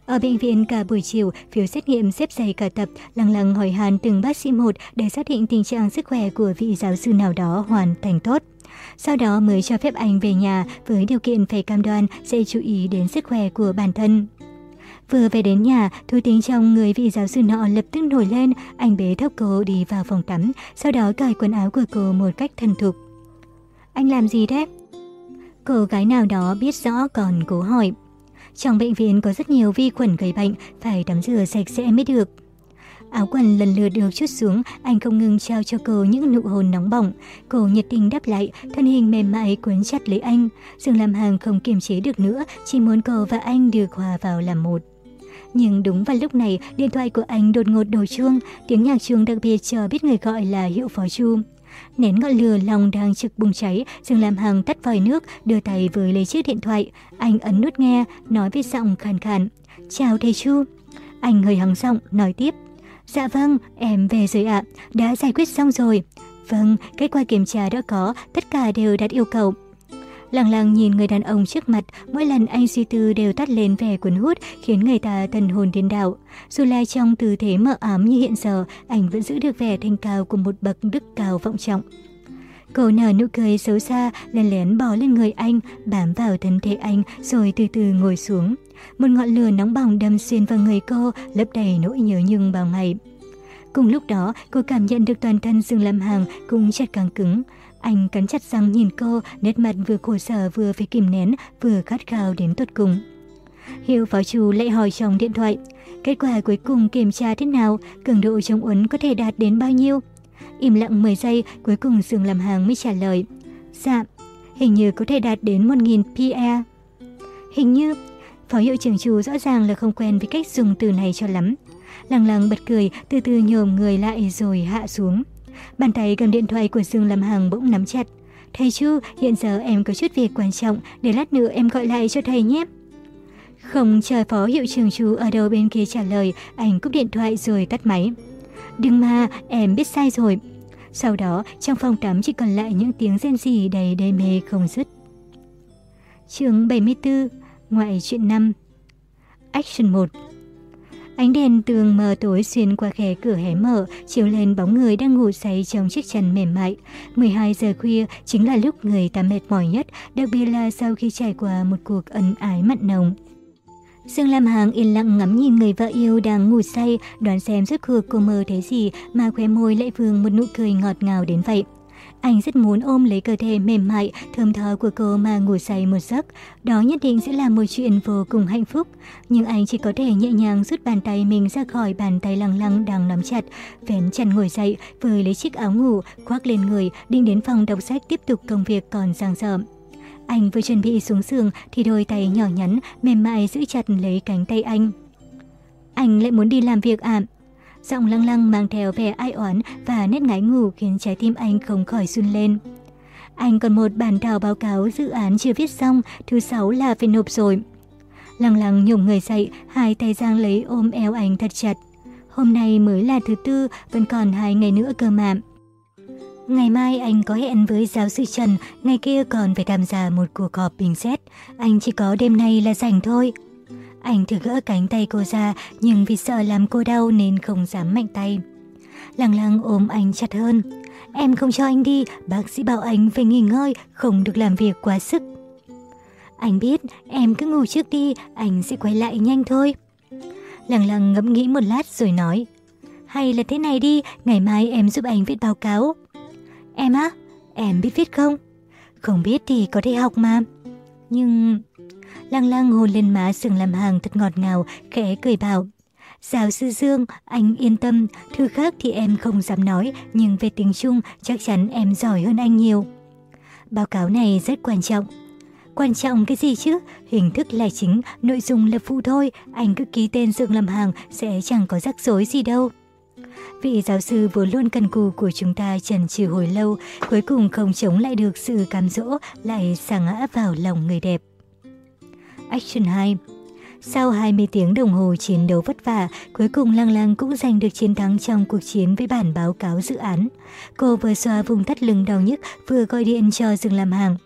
ở bệnh viện cả buổi chiều, phiếu xét nghiệm xếp dày cả tập, lăng lăng hỏi hàn từng bác sĩ một để xác định tình trạng sức khỏe của vị giáo sư nào đó hoàn thành tốt. Sau đó mới cho phép anh về nhà với điều kiện phải cam đoan sẽ chú ý đến sức khỏe của bản thân. Vừa về đến nhà, thú tính trong người vị giáo sư nọ lập tức nổi lên, anh bế thốc cô đi vào phòng tắm, sau đó cởi quần áo của cô một cách thân thục. Anh làm gì thế? Cô gái nào đó biết rõ còn cố hỏi. Trong bệnh viện có rất nhiều vi khuẩn gây bệnh, phải tắm rửa sạch sẽ mới được. Áo quần lần lượt được chút xuống, anh không ngừng trao cho cô những nụ hôn nóng bỏng. Cô nhiệt tình đáp lại, thân hình mềm mại cuốn chặt lấy anh. Dương Lam Hàng không kiềm chế được nữa, chỉ muốn cô và anh được hòa vào làm một. Nhưng đúng vào lúc này, điện thoại của anh đột ngột đổ chuông, tiếng nhạc chuông đặc biệt chờ biết người gọi là Hiệu Phó Chu. Nén ngọn lửa lòng đang trực bùng cháy, Dương Lam Hằng tắt vòi nước, đưa tay với lấy chiếc điện thoại. Anh ấn nút nghe, nói với giọng khàn khàn. Chào thầy Chu. Anh hơi hắng giọng, nói tiếp. Dạ vâng, em về rồi ạ, đã giải quyết xong rồi. Vâng, kết quả kiểm tra đã có, tất cả đều đạt yêu cầu. Lặng lặng nhìn người đàn ông trước mặt, mỗi lần anh suy tư đều tắt lên vẻ cuốn hút, khiến người ta thần hồn điên đảo. Dù là trong tư thế mờ ám như hiện giờ, anh vẫn giữ được vẻ thanh cao của một bậc đức cao vọng trọng. Cô nở nụ cười xấu xa, lén lén bò lên người anh, bám vào thân thể anh, rồi từ từ ngồi xuống. Một ngọn lửa nóng bỏng đâm xuyên vào người cô, lấp đầy nỗi nhớ nhung bao ngày. Cùng lúc đó, cô cảm nhận được toàn thân Dương Lâm Hàng cũng chặt càng cứng. Anh cắn chặt răng nhìn cô, nét mặt vừa khổ sở vừa phải kìm nén, vừa khát khao đến tột cùng. Hiệu phó chủ lại hỏi trong điện thoại, kết quả cuối cùng kiểm tra thế nào, cường độ chống uốn có thể đạt đến bao nhiêu? Im lặng 10 giây, cuối cùng Dương làm hàng mới trả lời. Dạ, hình như có thể đạt đến 1.000 PE. Hình như, phó hiệu trưởng chủ rõ ràng là không quen với cách dùng từ này cho lắm. Lăng lăng bật cười, từ từ nhồm người lại rồi hạ xuống. Bàn tay cầm điện thoại của Dương Lâm Hằng bỗng nắm chặt. Thầy chứ, hiện giờ em có chút việc quan trọng, để lát nữa em gọi lại cho thầy nhé. Không chờ phó hiệu trưởng chú ở đầu bên kia trả lời, anh cúp điện thoại rồi tắt máy. Đừng mà, em biết sai rồi. Sau đó, trong phòng tắm chỉ còn lại những tiếng rên rỉ đầy đê mê không dứt. chương 74, Ngoại truyện 5 Action 1 Ánh đèn tường mờ tối xuyên qua khe cửa hé mở, chiếu lên bóng người đang ngủ say trong chiếc chăn mềm mại. 12 giờ khuya chính là lúc người ta mệt mỏi nhất, đặc biệt là sau khi trải qua một cuộc ân ái mặn nồng. Dương Lam hàng yên lặng ngắm nhìn người vợ yêu đang ngủ say, đoán xem rốt cuộc cô mơ thấy gì mà khóe môi lại vương một nụ cười ngọt ngào đến vậy. Anh rất muốn ôm lấy cơ thể mềm mại, thơm tho của cô mà ngủ say một giấc. Đó nhất định sẽ là một chuyện vô cùng hạnh phúc. Nhưng anh chỉ có thể nhẹ nhàng rút bàn tay mình ra khỏi bàn tay lăng lăng đang nắm chặt. Vén chăn ngồi dậy, vơi lấy chiếc áo ngủ, khoác lên người, định đến phòng đọc sách tiếp tục công việc còn giang dở. Anh vừa chuẩn bị xuống giường thì đôi tay nhỏ nhắn, mềm mại giữ chặt lấy cánh tay anh. Anh lại muốn đi làm việc à? Giọng lăng lăng mang theo vẻ ai oán và nét ngái ngủ khiến trái tim anh không khỏi run lên. Anh còn một bản thảo báo cáo dự án chưa viết xong, thứ sáu là phải nộp rồi. Lăng lăng nhổm người dậy, hai tay giang lấy ôm eo anh thật chặt. Hôm nay mới là thứ tư, vẫn còn hai ngày nữa cơ mà. Ngày mai anh có hẹn với giáo sư Trần, ngày kia còn phải tham gia một cuộc họp bình xét. Anh chỉ có đêm nay là rảnh thôi. Anh thử gỡ cánh tay cô ra, nhưng vì sợ làm cô đau nên không dám mạnh tay. Lăng lăng ôm anh chặt hơn. Em không cho anh đi, bác sĩ bảo anh phải nghỉ ngơi, không được làm việc quá sức. Anh biết, em cứ ngủ trước đi, anh sẽ quay lại nhanh thôi. Lăng lăng ngẫm nghĩ một lát rồi nói. Hay là thế này đi, ngày mai em giúp anh viết báo cáo. Em á, em biết viết không? Không biết thì có thể học mà. Nhưng... Lăng lăng hôn lên má sừng làm hàng thật ngọt ngào, khẽ cười bảo. Giáo sư Dương, anh yên tâm, thứ khác thì em không dám nói, nhưng về tiếng Trung chắc chắn em giỏi hơn anh nhiều. Báo cáo này rất quan trọng. Quan trọng cái gì chứ? Hình thức là chính, nội dung là phụ thôi, anh cứ ký tên Dương làm hàng sẽ chẳng có rắc rối gì đâu. Vị giáo sư vốn luôn cần cù của chúng ta trần trừ hồi lâu, cuối cùng không chống lại được sự cám dỗ, lại sa ngã vào lòng người đẹp. Action 2 sau 20 tiếng đồng hồ chiến đấu vất vả, cuối cùng Lăng Lăng cũng giành được chiến thắng trong cuộc chiến với bản báo cáo dự án. Cô vừa xoa vùng thắt lưng đau nhức, vừa gọi điện cho Dương Lam hàng.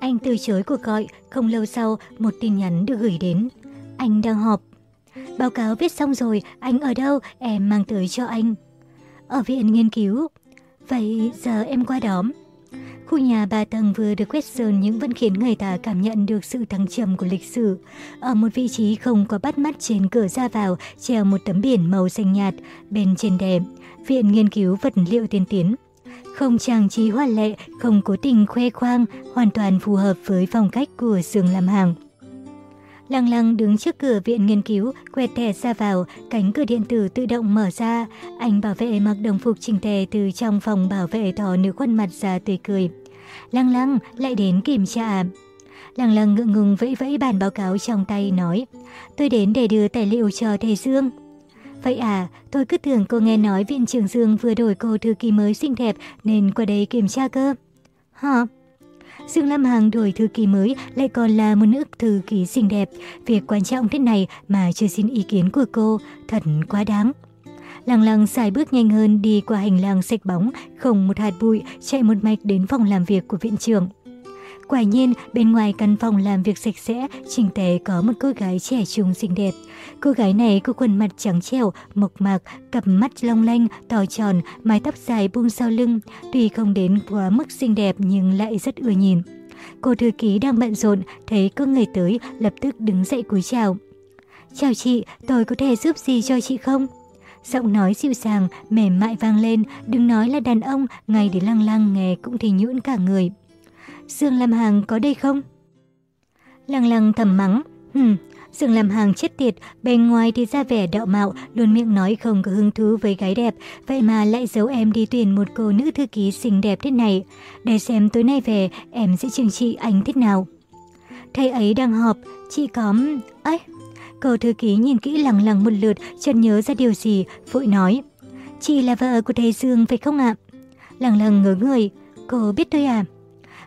Anh từ chối cuộc gọi, không lâu sau một tin nhắn được gửi đến. Anh đang họp. Báo cáo viết xong rồi, anh ở đâu? Em mang tới cho anh. Ở viện nghiên cứu. Vậy giờ em qua đóm. Khu nhà ba tầng vừa được quét sơn nhưng vẫn khiến người ta cảm nhận được sự thăng trầm của lịch sử. Ở một vị trí không có bắt mắt trên cửa ra vào treo một tấm biển màu xanh nhạt, bên trên đệm. Viện Nghiên cứu Vật liệu tiên tiến. Không trang trí hoa lệ, không cố tình khoe khoang, hoàn toàn phù hợp với phong cách của xưởng làm hàng. Lăng lăng đứng trước cửa viện nghiên cứu, quẹt thẻ ra vào, cánh cửa điện tử tự động mở ra. Anh bảo vệ mặc đồng phục chỉnh tề từ trong phòng bảo vệ thò nửa khuôn mặt ra tươi cười. Lăng lăng lại đến kiểm tra. Lăng lăng ngượng ngùng vẫy vẫy bản báo cáo trong tay nói, tôi đến để đưa tài liệu cho thầy Dương. Vậy à, tôi cứ tưởng cô nghe nói viện trưởng Dương vừa đổi cô thư ký mới xinh đẹp nên qua đây kiểm tra cơ. Hả? Dương Lam Hằng đổi thư ký mới lại còn là một nữ thư ký xinh đẹp. Việc quan trọng thế này mà chưa xin ý kiến của cô, thật quá đáng. Lăng lăng xài bước nhanh hơn đi qua hành lang sạch bóng, không một hạt bụi, chạy một mạch đến phòng làm việc của viện trưởng. Quả nhiên, bên ngoài căn phòng làm việc sạch sẽ, trình tề có một cô gái trẻ trung xinh đẹp. Cô gái này có khuôn mặt trắng trẻo, mộc mạc, cặp mắt long lanh, to tròn, mái tóc dài buông sau lưng. Tuy không đến quá mức xinh đẹp nhưng lại rất ưa nhìn. Cô thư ký đang bận rộn, thấy có người tới, lập tức đứng dậy cúi chào. Chào chị, tôi có thể giúp gì cho chị không? Giọng nói dịu dàng, mềm mại vang lên, đừng nói là đàn ông, ngay để lăng lăng nghe cũng thì nhũn cả người. Dương Lam Hàng có đây không? Lăng lăng thầm mắng, hừm, Dương Lam Hàng chết tiệt, bên ngoài thì ra vẻ đạo mạo, luôn miệng nói không có hứng thú với gái đẹp, vậy mà lại giấu em đi tuyển một cô nữ thư ký xinh đẹp thế này. Để xem tối nay về em sẽ trừng trị anh thế nào. Thầy ấy đang họp, chị có... ấy, Cô thư ký nhìn kỹ lằng lằng một lượt, chợt nhớ ra điều gì, vội nói. Chị là vợ của thầy Dương phải không ạ? Lằng lằng ngớ người, cô biết tôi à?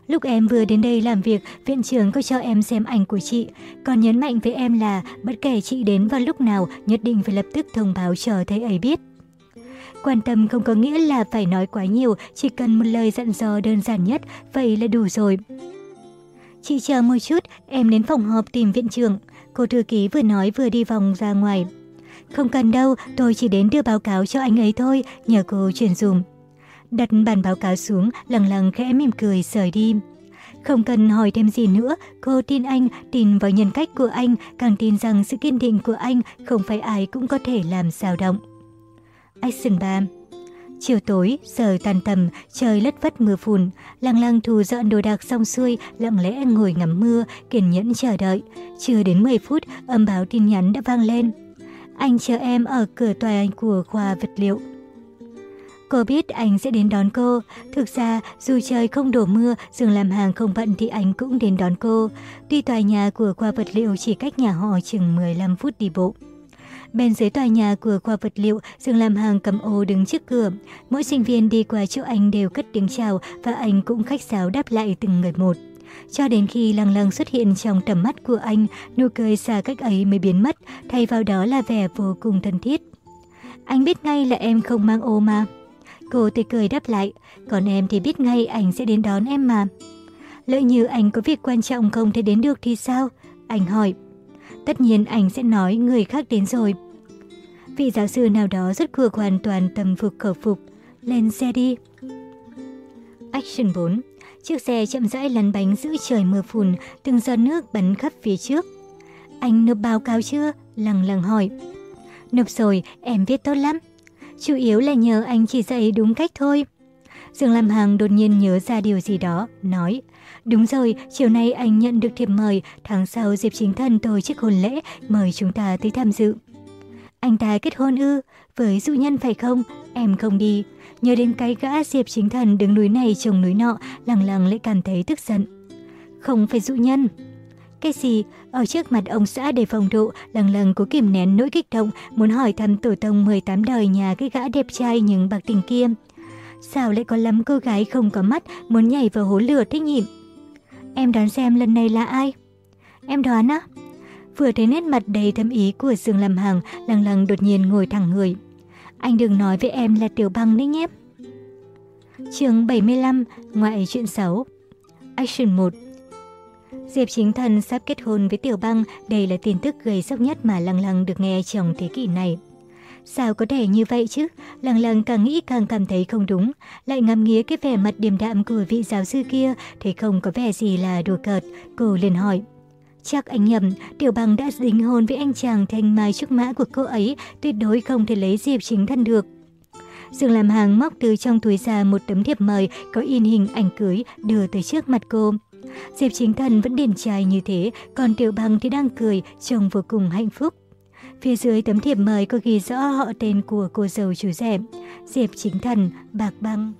Lúc em vừa đến đây làm việc, viện trưởng có cho em xem ảnh của chị. Còn nhấn mạnh với em là bất kể chị đến vào lúc nào, nhất định phải lập tức thông báo cho thầy ấy biết. Quan tâm không có nghĩa là phải nói quá nhiều, chỉ cần một lời dặn dò đơn giản nhất, vậy là đủ rồi. Chị chờ một chút, em đến phòng họp tìm viện trưởng. Cô thư ký vừa nói vừa đi vòng ra ngoài. Không cần đâu, tôi chỉ đến đưa báo cáo cho anh ấy thôi, nhờ cô chuyển dùm. Đặt bản báo cáo xuống, lẳng lằng khẽ mỉm cười rời đi. Không cần hỏi thêm gì nữa, cô tin anh, tin vào nhân cách của anh, càng tin rằng sự kiên định của anh không phải ai cũng có thể làm dao động. Action 3 Chiều tối, giờ tàn tầm, trời lất vất mưa phùn. Lăng lăng thu dọn đồ đạc xong xuôi, lặng lẽ ngồi ngắm mưa, kiên nhẫn chờ đợi. Chưa đến 10 phút, âm báo tin nhắn đã vang lên. Anh chờ em ở cửa tòa của khoa vật liệu. Cô biết anh sẽ đến đón cô. Thực ra, dù trời không đổ mưa, dường làm hàng không bận thì anh cũng đến đón cô. Tuy tòa nhà của khoa vật liệu chỉ cách nhà họ chừng 15 phút đi bộ. Bên dưới tòa nhà của khoa vật liệu, Dương làm hàng cầm ô đứng trước cửa. Mỗi sinh viên đi qua chỗ anh đều cất tiếng chào và anh cũng khách sáo đáp lại từng người một. Cho đến khi lăng lăng xuất hiện trong tầm mắt của anh, nụ cười xa cách ấy mới biến mất, thay vào đó là vẻ vô cùng thân thiết. Anh biết ngay là em không mang ô mà. Cô tươi cười đáp lại, còn em thì biết ngay anh sẽ đến đón em mà. Lỡ như anh có việc quan trọng không thể đến được thì sao? Anh hỏi. Tất nhiên anh sẽ nói người khác đến rồi. Vị giáo sư nào đó rất cuộc hoàn toàn tầm phục khẩu phục. Lên xe đi. Action 4 Chiếc xe chậm rãi lăn bánh giữa trời mưa phùn, từng giọt nước bắn khắp phía trước. Anh nộp báo cáo chưa? Lăng lăng hỏi. Nộp rồi, em viết tốt lắm. Chủ yếu là nhờ anh chỉ dạy đúng cách thôi. Dương Lam Hằng đột nhiên nhớ ra điều gì đó, nói. Đúng rồi, chiều nay anh nhận được thiệp mời, tháng sau Diệp Chính Thần tổ chức hôn lễ, mời chúng ta tới tham dự. Anh ta kết hôn ư, với dụ nhân phải không? Em không đi. Nhớ đến cái gã Diệp Chính Thần đứng núi này trồng núi nọ, lằng lằng lại cảm thấy tức giận. Không phải dụ nhân. Cái gì? Ở trước mặt ông xã để phòng độ, lần lần cố kìm nén nỗi kích động, muốn hỏi thăm tổ tông 18 đời nhà cái gã đẹp trai nhưng bạc tình kia. Sao lại có lắm cô gái không có mắt muốn nhảy vào hố lửa thích nhịn? Em đoán xem lần này là ai? Em đoán á? Vừa thấy nét mặt đầy thâm ý của Dương Lâm Hằng, lăng lăng đột nhiên ngồi thẳng người. Anh đừng nói với em là tiểu băng đấy nhé. chương 75, ngoại chuyện 6 Action 1 Diệp Chính Thần sắp kết hôn với Tiểu Băng, đây là tin tức gây sốc nhất mà Lăng Lăng được nghe trong thế kỷ này. Sao có thể như vậy chứ? Lăng lăng càng nghĩ càng cảm thấy không đúng. Lại ngắm nghía cái vẻ mặt điềm đạm của vị giáo sư kia, thấy không có vẻ gì là đùa cợt. Cô liền hỏi. Chắc anh nhầm, Tiểu Bằng đã dính hôn với anh chàng thanh mai trúc mã của cô ấy, tuyệt đối không thể lấy Diệp chính thân được. Dương làm hàng móc từ trong túi ra một tấm thiệp mời có in hình ảnh cưới đưa tới trước mặt cô. Diệp chính thần vẫn điển trai như thế, còn Tiểu Bằng thì đang cười, trông vô cùng hạnh phúc. Phía dưới tấm thiệp mời có ghi rõ họ tên của cô dâu chú rể, Diệp Chính Thần, Bạc Băng.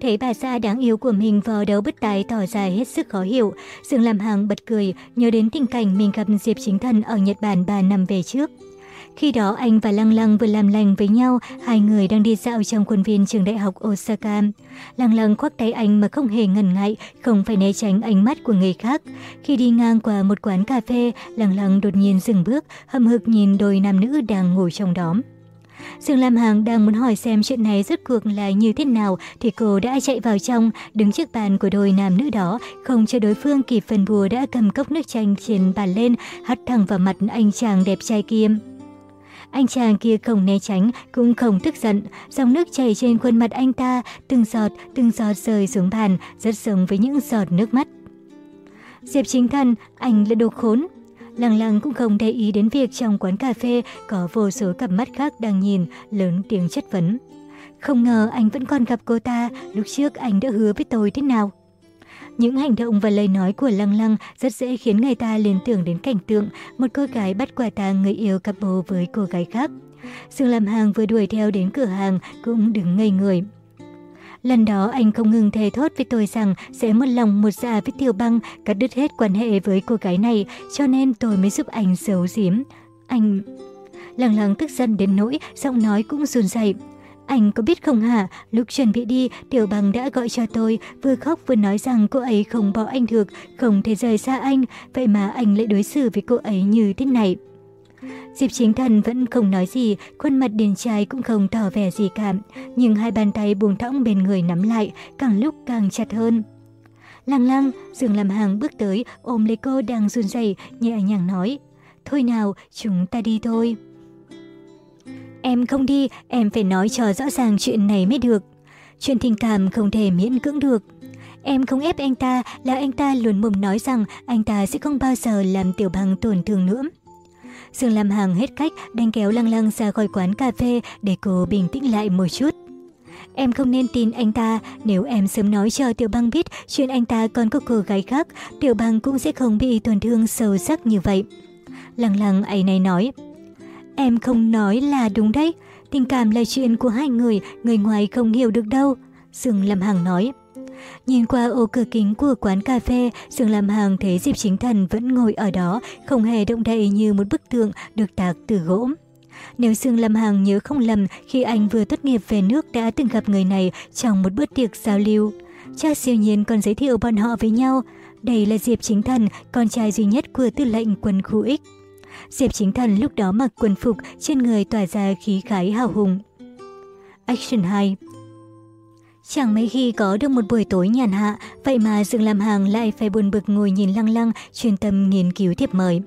Thấy bà xã đáng yêu của mình vò đấu bất tài tỏ ra hết sức khó hiểu, Dương làm hàng bật cười, nhớ đến tình cảnh mình gặp Diệp Chính Thần ở Nhật Bản 3 năm về trước. Khi đó anh và Lăng Lăng vừa làm lành với nhau, hai người đang đi dạo trong khuôn viên trường đại học Osaka. Lăng Lăng khoác tay anh mà không hề ngần ngại, không phải né tránh ánh mắt của người khác. Khi đi ngang qua một quán cà phê, Lăng Lăng đột nhiên dừng bước, hâm hực nhìn đôi nam nữ đang ngồi trong đó. Dương Lam Hằng đang muốn hỏi xem chuyện này rốt cuộc là như thế nào thì cô đã chạy vào trong, đứng trước bàn của đôi nam nữ đó, không cho đối phương kịp phần bùa đã cầm cốc nước chanh trên bàn lên, hắt thẳng vào mặt anh chàng đẹp trai kia. Anh chàng kia không né tránh, cũng không tức giận. Dòng nước chảy trên khuôn mặt anh ta, từng giọt, từng giọt rơi xuống bàn, rất giống với những giọt nước mắt. Diệp chính thân, anh là đồ khốn. Lăng lăng cũng không để ý đến việc trong quán cà phê có vô số cặp mắt khác đang nhìn, lớn tiếng chất vấn. Không ngờ anh vẫn còn gặp cô ta, lúc trước anh đã hứa với tôi thế nào. Những hành động và lời nói của Lăng Lăng rất dễ khiến người ta liên tưởng đến cảnh tượng một cô gái bắt quả tang người yêu cặp bồ với cô gái khác. Dương làm hàng vừa đuổi theo đến cửa hàng cũng đứng ngây người. Lần đó anh không ngừng thề thốt với tôi rằng sẽ một lòng một dạ với Tiểu Băng, cắt đứt hết quan hệ với cô gái này, cho nên tôi mới giúp anh giấu giếm. Anh... Lăng lăng tức giận đến nỗi, giọng nói cũng run rẩy. Anh có biết không hả, lúc chuẩn bị đi, Tiểu Bằng đã gọi cho tôi, vừa khóc vừa nói rằng cô ấy không bỏ anh được, không thể rời xa anh, vậy mà anh lại đối xử với cô ấy như thế này. Diệp chính thần vẫn không nói gì, khuôn mặt điền trai cũng không tỏ vẻ gì cả, nhưng hai bàn tay buông thõng bên người nắm lại, càng lúc càng chặt hơn. Lăng lăng, Dương làm hàng bước tới, ôm lấy cô đang run rẩy nhẹ nhàng nói, Thôi nào, chúng ta đi thôi. Em không đi, em phải nói cho rõ ràng chuyện này mới được. Chuyện tình cảm không thể miễn cưỡng được. Em không ép anh ta là anh ta luôn mồm nói rằng anh ta sẽ không bao giờ làm tiểu bằng tổn thương nữa. Dương Lam Hằng hết cách đánh kéo lăng lăng ra khỏi quán cà phê để cô bình tĩnh lại một chút. Em không nên tin anh ta, nếu em sớm nói cho Tiểu Băng biết chuyện anh ta còn có cô gái khác, Tiểu Băng cũng sẽ không bị tổn thương sâu sắc như vậy. Lăng lăng ấy này nói, Em không nói là đúng đấy. Tình cảm là chuyện của hai người, người ngoài không hiểu được đâu. Dương Lâm Hằng nói. Nhìn qua ô cửa kính của quán cà phê, Dương Lam Hằng thấy Diệp Chính Thần vẫn ngồi ở đó, không hề động đậy như một bức tượng được tạc từ gỗ. Nếu Dương Lam Hằng nhớ không lầm, khi anh vừa tốt nghiệp về nước đã từng gặp người này trong một bữa tiệc giao lưu. Cha siêu nhiên còn giới thiệu bọn họ với nhau. Đây là Diệp Chính Thần, con trai duy nhất của tư lệnh quân khu X. Diệp Chính Thần lúc đó mặc quần phục, trên người tỏa ra khí khái hào hùng. Action 2 Chẳng mấy khi có được một buổi tối nhàn hạ, vậy mà Dương Lam Hàng lại phải buồn bực ngồi nhìn lăng lăng, chuyên tâm nghiên cứu thiệp mời.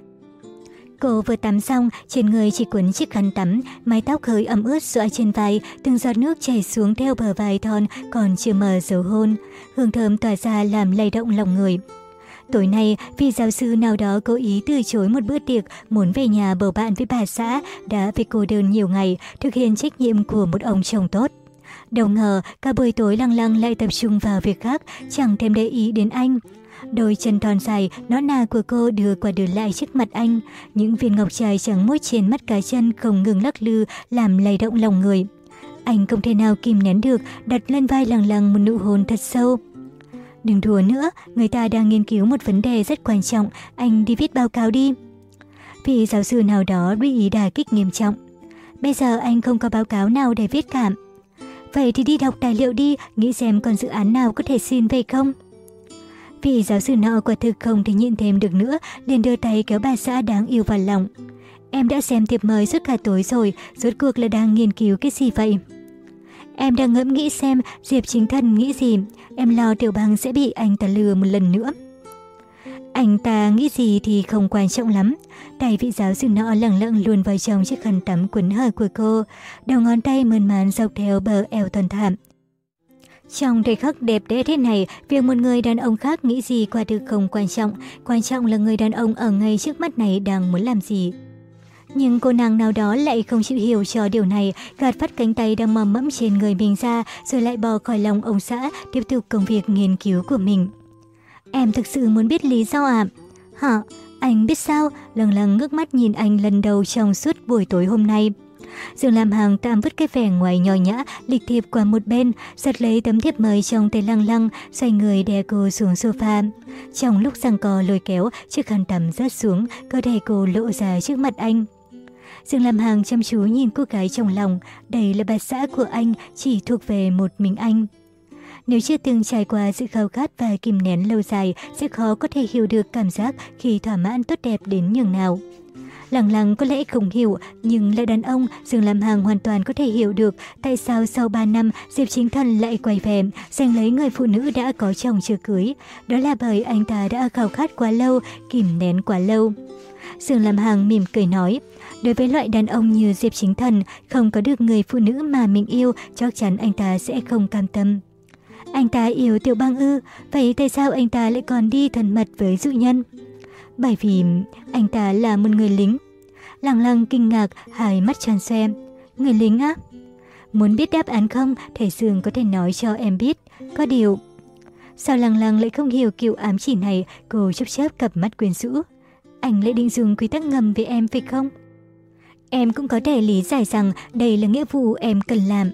Cô vừa tắm xong, trên người chỉ quấn chiếc khăn tắm, mái tóc hơi ẩm ướt xõa trên vai, từng giọt nước chảy xuống theo bờ vai thon còn chưa mờ dấu hôn. Hương thơm tỏa ra làm lay động lòng người. Tối nay, vì giáo sư nào đó cố ý từ chối một bữa tiệc, muốn về nhà bầu bạn với bà xã, đã phải cô đơn nhiều ngày, thực hiện trách nhiệm của một ông chồng tốt. Đầu ngờ, cả buổi tối lăng lăng lại tập trung vào việc khác, chẳng thèm để ý đến anh. Đôi chân thon dài, nó nà của cô đưa qua đưa lại trước mặt anh. Những viên ngọc trai trắng mốt trên mắt cá chân không ngừng lắc lư, làm lay động lòng người. Anh không thể nào kìm nén được, đặt lên vai lăng lăng một nụ hôn thật sâu. Đừng đùa nữa, người ta đang nghiên cứu một vấn đề rất quan trọng, anh đi viết báo cáo đi. Vì giáo sư nào đó bị ý đà kích nghiêm trọng. Bây giờ anh không có báo cáo nào để viết cảm. Vậy thì đi đọc tài liệu đi, nghĩ xem còn dự án nào có thể xin về không? Vì giáo sư nọ quả thực không thể nhịn thêm được nữa, liền đưa tay kéo bà xã đáng yêu vào lòng. Em đã xem thiệp mời suốt cả tối rồi, rốt cuộc là đang nghiên cứu cái gì vậy? Em đang ngẫm nghĩ xem Diệp chính thân nghĩ gì, em lo tiểu bang sẽ bị anh ta lừa một lần nữa. Anh ta nghĩ gì thì không quan trọng lắm. Tay vị giáo sư nọ lẳng lặng luồn vào trong chiếc khăn tắm quấn hở của cô, đầu ngón tay mơn mán dọc theo bờ eo thuần thảm. Trong thời khắc đẹp đẽ thế này, việc một người đàn ông khác nghĩ gì quả thực không quan trọng, quan trọng là người đàn ông ở ngay trước mắt này đang muốn làm gì. Nhưng cô nàng nào đó lại không chịu hiểu cho điều này, gạt phát cánh tay đang mầm mẫm trên người mình ra, rồi lại bò khỏi lòng ông xã, tiếp tục công việc nghiên cứu của mình. Em thực sự muốn biết lý do à? Hả? Anh biết sao? Lần lần ngước mắt nhìn anh lần đầu trong suốt buổi tối hôm nay. Dương Lam Hằng tạm vứt cái vẻ ngoài nhỏ nhã, lịch thiệp qua một bên, giật lấy tấm thiệp mời trong tay lăng lăng, xoay người đè cô xuống sofa. Trong lúc giằng co lôi kéo, chiếc khăn tắm rớt xuống, cơ thể cô lộ ra trước mặt anh. Dương Lam hàng chăm chú nhìn cô gái trong lòng, đây là bà xã của anh, chỉ thuộc về một mình anh. Nếu chưa từng trải qua sự khao khát và kìm nén lâu dài, sẽ khó có thể hiểu được cảm giác khi thỏa mãn tốt đẹp đến nhường nào. Lặng lặng có lẽ không hiểu, nhưng là đàn ông, Dương Lam hàng hoàn toàn có thể hiểu được tại sao sau 3 năm Diệp Chính Thần lại quay về, giành lấy người phụ nữ đã có chồng chưa cưới. Đó là bởi anh ta đã khao khát quá lâu, kìm nén quá lâu. Dương Lam Hằng mỉm cười nói, đối với loại đàn ông như Diệp Chính Thần, không có được người phụ nữ mà mình yêu, chắc chắn anh ta sẽ không cam tâm. Anh ta yêu tiểu Bang ư, vậy tại sao anh ta lại còn đi thân mật với dụ nhân? Bởi vì anh ta là một người lính. Lăng lăng kinh ngạc, hai mắt tràn xem Người lính á? Muốn biết đáp án không, thầy Dương có thể nói cho em biết. Có điều... Sao lăng lăng lại không hiểu kiểu ám chỉ này, cô chấp chớp cặp mắt quyến rũ. Anh lại định dùng quy tắc ngầm với em phải không? Em cũng có thể lý giải rằng đây là nghĩa vụ em cần làm.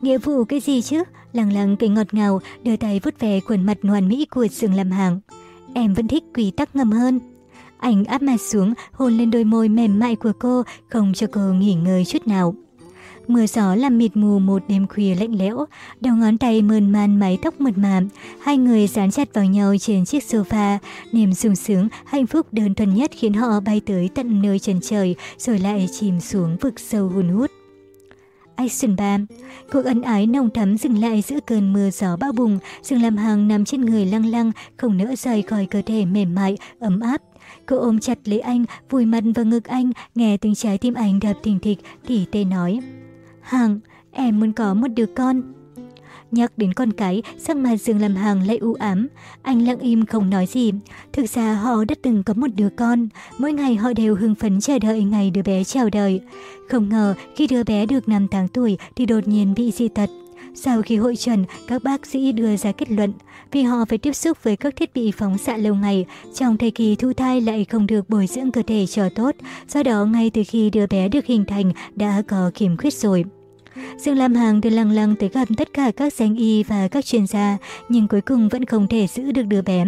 Nghĩa vụ cái gì chứ? Lăng lăng cười ngọt ngào, đưa tay vút về khuôn mặt hoàn mỹ của Dương Lam Hàng. Em vẫn thích quy tắc ngầm hơn. Anh áp mặt xuống, hôn lên đôi môi mềm mại của cô, không cho cô nghỉ ngơi chút nào. Mưa gió làm mịt mù một đêm khuya lạnh lẽo, đầu ngón tay mơn man mái tóc mượt mà, hai người dán chặt vào nhau trên chiếc sofa, niềm sung sướng, hạnh phúc đơn thuần nhất khiến họ bay tới tận nơi trần trời rồi lại chìm xuống vực sâu hun hút. Action 3 Cuộc ân ái nồng thắm dừng lại giữa cơn mưa gió bão bùng, Dương Lam Hằng nằm trên người lăng lăng, không nỡ rời khỏi cơ thể mềm mại, ấm áp. Cô ôm chặt lấy anh, vùi mặt vào ngực anh, nghe tiếng trái tim anh đập thình thịch, thì tê nói. Hằng, em muốn có một đứa con. Nhắc đến con cái, sắc mặt Dương Lâm Hằng lại u ám. Anh lặng im không nói gì. Thực ra họ đã từng có một đứa con. Mỗi ngày họ đều hưng phấn chờ đợi ngày đứa bé chào đời. Không ngờ khi đứa bé được 5 tháng tuổi thì đột nhiên bị dị tật. Sau khi hội trần, các bác sĩ đưa ra kết luận, vì họ phải tiếp xúc với các thiết bị phóng xạ lâu ngày, trong thời kỳ thu thai lại không được bồi dưỡng cơ thể cho tốt, do đó ngay từ khi đứa bé được hình thành đã có khiếm khuyết rồi. Dương Lam hàng từ lăng lăng tới gặp tất cả các danh y và các chuyên gia, nhưng cuối cùng vẫn không thể giữ được đứa bé.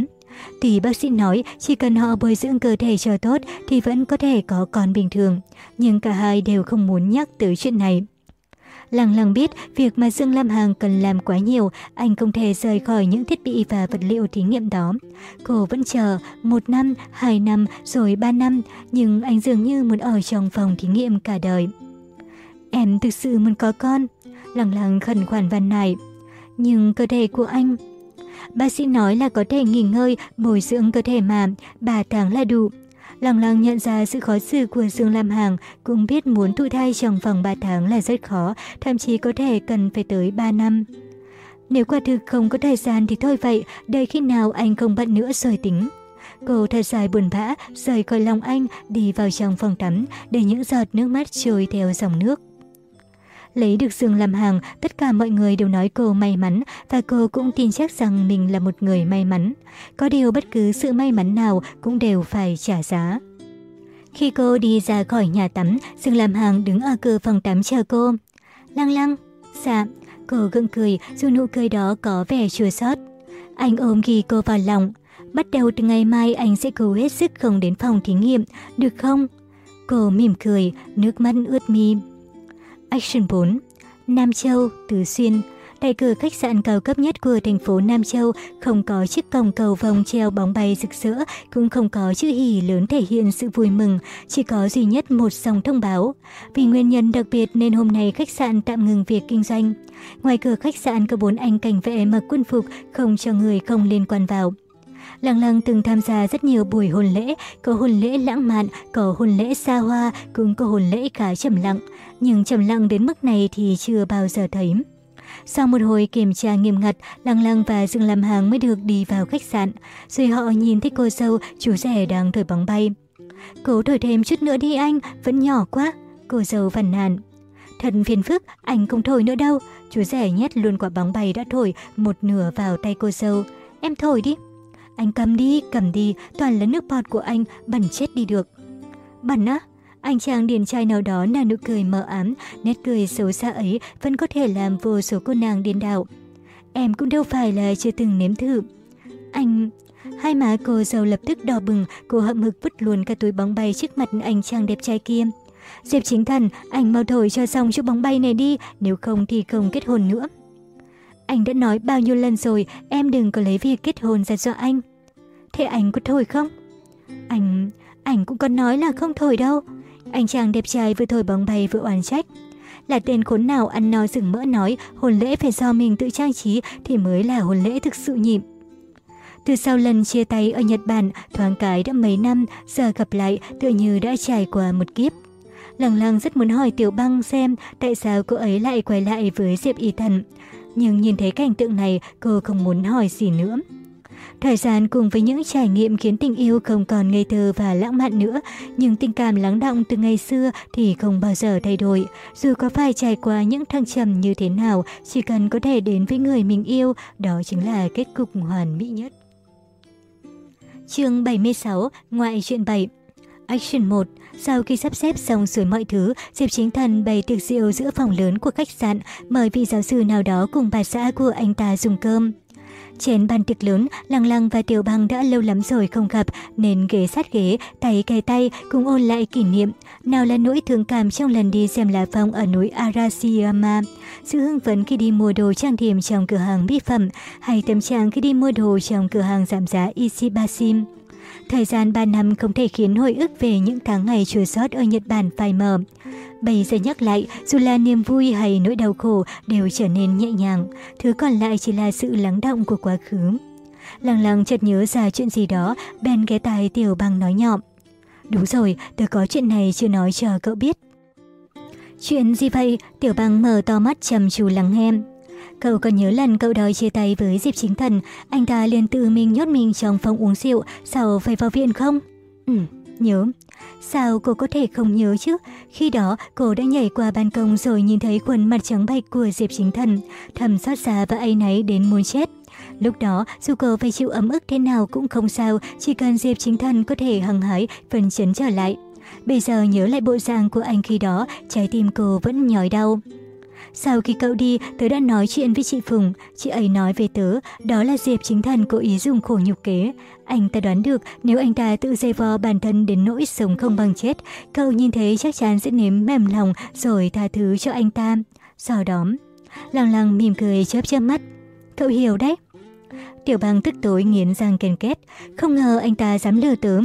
Tùy bác sĩ nói chỉ cần họ bồi dưỡng cơ thể cho tốt thì vẫn có thể có con bình thường, nhưng cả hai đều không muốn nhắc tới chuyện này. Lăng lăng biết việc mà Dương Lam hàng cần làm quá nhiều, anh không thể rời khỏi những thiết bị và vật liệu thí nghiệm đó. Cô vẫn chờ một năm, hai năm, rồi ba năm, nhưng anh dường như muốn ở trong phòng thí nghiệm cả đời. Em thực sự muốn có con. Lăng lằng khẩn khoản van này Nhưng cơ thể của anh... Bác sĩ nói là có thể nghỉ ngơi, bồi dưỡng cơ thể mà, 3 tháng là đủ. Lăng lăng nhận ra sự khó xử của Dương Lam Hằng, cũng biết muốn thụ thai trong vòng 3 tháng là rất khó, thậm chí có thể cần phải tới 3 năm. Nếu quả thực không có thời gian thì thôi vậy, đợi khi nào anh không bận nữa rồi tính. Cô thật dài buồn bã, rời khỏi lòng anh, đi vào trong phòng tắm, để những giọt nước mắt trôi theo dòng nước. Lấy được giường làm hàng, tất cả mọi người đều nói cô may mắn và cô cũng tin chắc rằng mình là một người may mắn. Có điều bất cứ sự may mắn nào cũng đều phải trả giá. Khi cô đi ra khỏi nhà tắm, Dương làm hàng đứng ở cửa phòng tắm chờ cô. Lăng lăng, dạ, cô gượng cười dù nụ cười đó có vẻ chua xót. Anh ôm ghi cô vào lòng. Bắt đầu từ ngày mai anh sẽ cố hết sức không đến phòng thí nghiệm, được không? Cô mỉm cười, nước mắt ướt mi. Action 4 Nam Châu, Tứ Xuyên Đại cửa khách sạn cao cấp nhất của thành phố Nam Châu không có chiếc cổng cầu vòng treo bóng bay rực rỡ, cũng không có chữ hỉ lớn thể hiện sự vui mừng, chỉ có duy nhất một dòng thông báo. Vì nguyên nhân đặc biệt nên hôm nay khách sạn tạm ngừng việc kinh doanh. Ngoài cửa khách sạn có bốn anh cảnh vệ mặc quân phục không cho người không liên quan vào. Lăng Lăng từng tham gia rất nhiều buổi hôn lễ, có hôn lễ lãng mạn, có hôn lễ xa hoa, cũng có hôn lễ khá trầm lặng. Nhưng trầm lặng đến mức này thì chưa bao giờ thấy. Sau một hồi kiểm tra nghiêm ngặt, Lăng Lăng và Dương Lam Hàng mới được đi vào khách sạn. Rồi họ nhìn thấy cô dâu, chú rể đang thổi bóng bay. Cố thổi thêm chút nữa đi anh, vẫn nhỏ quá. Cô dâu phản nàn. Thật phiền phức, anh không thổi nữa đâu. Chú rể nhét luôn quả bóng bay đã thổi một nửa vào tay cô dâu. Em thổi đi. Anh cầm đi, cầm đi, toàn là nước bọt của anh, bẩn chết đi được. Bẩn á? Anh chàng điển trai nào đó là nụ cười mờ ám, nét cười xấu xa ấy vẫn có thể làm vô số cô nàng điên đạo. Em cũng đâu phải là chưa từng nếm thử. Anh... Hai má cô dâu lập tức đỏ bừng, cô hậm hực vứt luôn cả túi bóng bay trước mặt anh chàng đẹp trai kia. Diệp chính thần, anh mau thổi cho xong chỗ bóng bay này đi, nếu không thì không kết hôn nữa. Anh đã nói bao nhiêu lần rồi, em đừng có lấy việc kết hôn ra do anh. Thế anh có thổi không? Anh... anh cũng có nói là không thổi đâu. Anh chàng đẹp trai vừa thổi bóng bay vừa oán trách. Là tên khốn nào ăn no rừng mỡ nói hôn lễ phải do mình tự trang trí thì mới là hôn lễ thực sự nhịp. Từ sau lần chia tay ở Nhật Bản, thoáng cái đã mấy năm, giờ gặp lại tựa như đã trải qua một kiếp. Lăng lăng rất muốn hỏi Tiểu Băng xem tại sao cô ấy lại quay lại với Diệp Y Thần. Nhưng nhìn thấy cảnh tượng này, cô không muốn hỏi gì nữa. Thời gian cùng với những trải nghiệm khiến tình yêu không còn ngây thơ và lãng mạn nữa, nhưng tình cảm lắng động từ ngày xưa thì không bao giờ thay đổi. Dù có phải trải qua những thăng trầm như thế nào, chỉ cần có thể đến với người mình yêu, đó chính là kết cục hoàn mỹ nhất. chương 76, Ngoại truyện 7 Action 1 Sau khi sắp xếp xong xuôi mọi thứ, Diệp Chính Thần bày tiệc rượu giữa phòng lớn của khách sạn, mời vị giáo sư nào đó cùng bà xã của anh ta dùng cơm. Trên bàn tiệc lớn, Lăng Lăng và Tiểu Băng đã lâu lắm rồi không gặp, nên ghế sát ghế, tay kề tay cùng ôn lại kỷ niệm. Nào là nỗi thương cảm trong lần đi xem lá phong ở núi Arashiyama, sự hưng phấn khi đi mua đồ trang điểm trong cửa hàng mỹ phẩm, hay tâm trạng khi đi mua đồ trong cửa hàng giảm giá Ishibasim. Thời gian 3 năm không thể khiến hồi ức về những tháng ngày chua xót ở Nhật Bản phai mờ. Bây giờ nhắc lại, dù là niềm vui hay nỗi đau khổ đều trở nên nhẹ nhàng, thứ còn lại chỉ là sự lắng động của quá khứ. Lăng lăng chợt nhớ ra chuyện gì đó, bèn ghé tai tiểu băng nói nhọm. Đúng rồi, tôi có chuyện này chưa nói cho cậu biết. Chuyện gì vậy? Tiểu băng mở to mắt chăm chú lắng nghe. Cậu còn nhớ lần cậu đòi chia tay với Diệp Chính Thần, anh ta liền tự mình nhốt mình trong phòng uống rượu, sau phải vào viện không? Ừ, nhớ. Sao cô có thể không nhớ chứ? Khi đó, cô đã nhảy qua ban công rồi nhìn thấy khuôn mặt trắng bạch của Diệp Chính Thần, thầm xót xa và ấy náy đến muốn chết. Lúc đó, dù cô phải chịu ấm ức thế nào cũng không sao, chỉ cần Diệp Chính Thần có thể hăng hái, phần chấn trở lại. Bây giờ nhớ lại bộ dạng của anh khi đó, trái tim cô vẫn nhói đau. Sau khi cậu đi, tớ đã nói chuyện với chị Phùng. Chị ấy nói về tớ, đó là Diệp chính thần cố ý dùng khổ nhục kế. Anh ta đoán được nếu anh ta tự dây vò bản thân đến nỗi sống không bằng chết, cậu nhìn thấy chắc chắn sẽ nếm mềm lòng rồi tha thứ cho anh ta. Sau đó, lăng lăng mỉm cười chớp chớp mắt. Cậu hiểu đấy. Tiểu bang tức tối nghiến răng kèn két, không ngờ anh ta dám lừa tớ.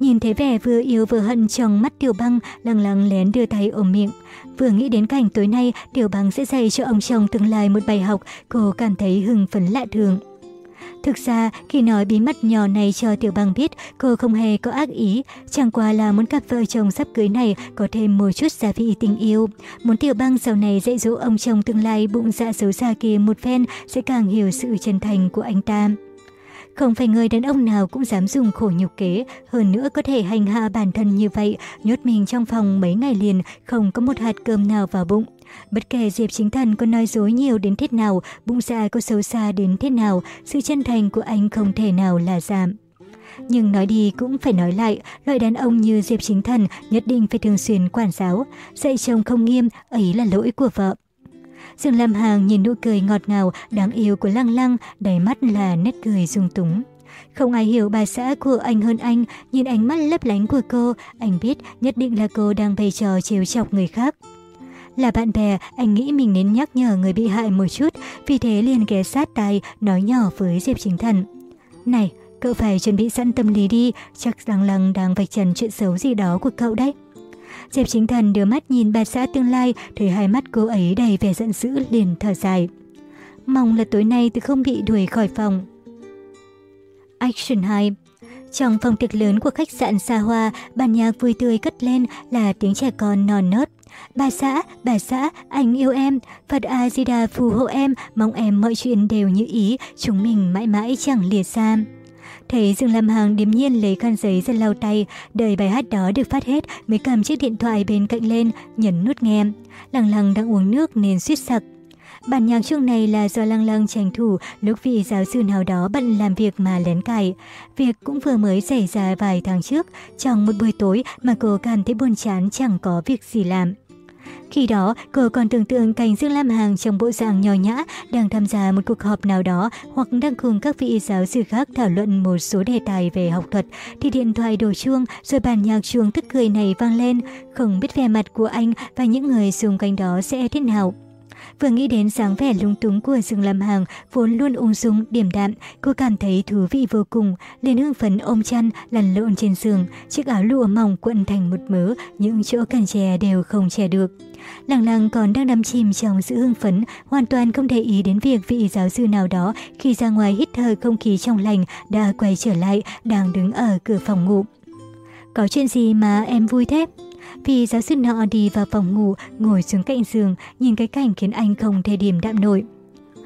Nhìn thấy vẻ vừa yêu vừa hận trong mắt Tiểu Băng, lăng lăng lén đưa tay ôm miệng. Vừa nghĩ đến cảnh tối nay, Tiểu Băng sẽ dạy cho ông chồng tương lai một bài học, cô cảm thấy hưng phấn lạ thường. Thực ra, khi nói bí mật nhỏ này cho Tiểu băng biết, cô không hề có ác ý, chẳng qua là muốn cặp vợ chồng sắp cưới này có thêm một chút gia vị tình yêu. Muốn Tiểu băng sau này dạy dỗ ông chồng tương lai bụng dạ xấu xa kia một phen sẽ càng hiểu sự chân thành của anh ta. Không phải người đàn ông nào cũng dám dùng khổ nhục kế, hơn nữa có thể hành hạ bản thân như vậy, nhốt mình trong phòng mấy ngày liền, không có một hạt cơm nào vào bụng. Bất kể Diệp Chính Thần có nói dối nhiều đến thế nào, bụng dạ có xấu xa đến thế nào, sự chân thành của anh không thể nào là giảm. Nhưng nói đi cũng phải nói lại, loại đàn ông như Diệp Chính Thần nhất định phải thường xuyên quản giáo. Dạy chồng không nghiêm, ấy là lỗi của vợ. Dương Lam Hàng nhìn nụ cười ngọt ngào, đáng yêu của Lăng Lăng, đầy mắt là nét cười dung túng. Không ai hiểu bà xã của anh hơn anh, nhìn ánh mắt lấp lánh của cô, anh biết nhất định là cô đang bày trò chiều chọc người khác. Là bạn bè, anh nghĩ mình nên nhắc nhở người bị hại một chút, vì thế liền ghé sát tai nói nhỏ với Diệp Chính Thần. Này, cậu phải chuẩn bị sẵn tâm lý đi, chắc rằng lăng đang vạch trần chuyện xấu gì đó của cậu đấy. Diệp Chính Thần đưa mắt nhìn bà xã tương lai, thấy hai mắt cô ấy đầy vẻ giận dữ liền thở dài. Mong là tối nay tôi không bị đuổi khỏi phòng. Action 2 Trong phòng tiệc lớn của khách sạn xa hoa, bàn nhạc vui tươi cất lên là tiếng trẻ con non nớt. Bà xã, bà xã, anh yêu em, Phật A-di-đà phù hộ em, mong em mọi chuyện đều như ý, chúng mình mãi mãi chẳng lìa xa. Thấy Dương Lam Hằng điềm nhiên lấy khăn giấy ra lau tay, đợi bài hát đó được phát hết mới cầm chiếc điện thoại bên cạnh lên, nhấn nút nghe. Lăng lăng đang uống nước nên suýt sặc. Bản nhạc chương này là do Lăng Lăng tranh thủ lúc vị giáo sư nào đó bận làm việc mà lén cài. Việc cũng vừa mới xảy ra vài tháng trước, trong một buổi tối mà cô cảm thấy buồn chán chẳng có việc gì làm. Khi đó, cô còn tưởng tượng cảnh Dương Lam Hằng trong bộ dạng nhỏ nhã đang tham gia một cuộc họp nào đó hoặc đang cùng các vị giáo sư khác thảo luận một số đề tài về học thuật, thì điện thoại đổ chuông rồi bản nhạc chuông tức cười này vang lên, không biết vẻ mặt của anh và những người xung quanh đó sẽ thế nào. Vừa nghĩ đến dáng vẻ lung túng của Dương Lam Hằng, vốn luôn ung dung, điềm đạm, cô cảm thấy thú vị vô cùng, liền hương phấn ôm chăn, lăn lộn trên giường, chiếc áo lụa mỏng cuộn thành một mớ, những chỗ cần che đều không che được. Lăng lăng còn đang đắm chìm trong sự hưng phấn, hoàn toàn không để ý đến việc vị giáo sư nào đó khi ra ngoài hít thở không khí trong lành đã quay trở lại, đang đứng ở cửa phòng ngủ. Có chuyện gì mà em vui thế? Vì giáo sư nọ đi vào phòng ngủ, ngồi xuống cạnh giường, nhìn cái cảnh khiến anh không thể điểm đạm nổi.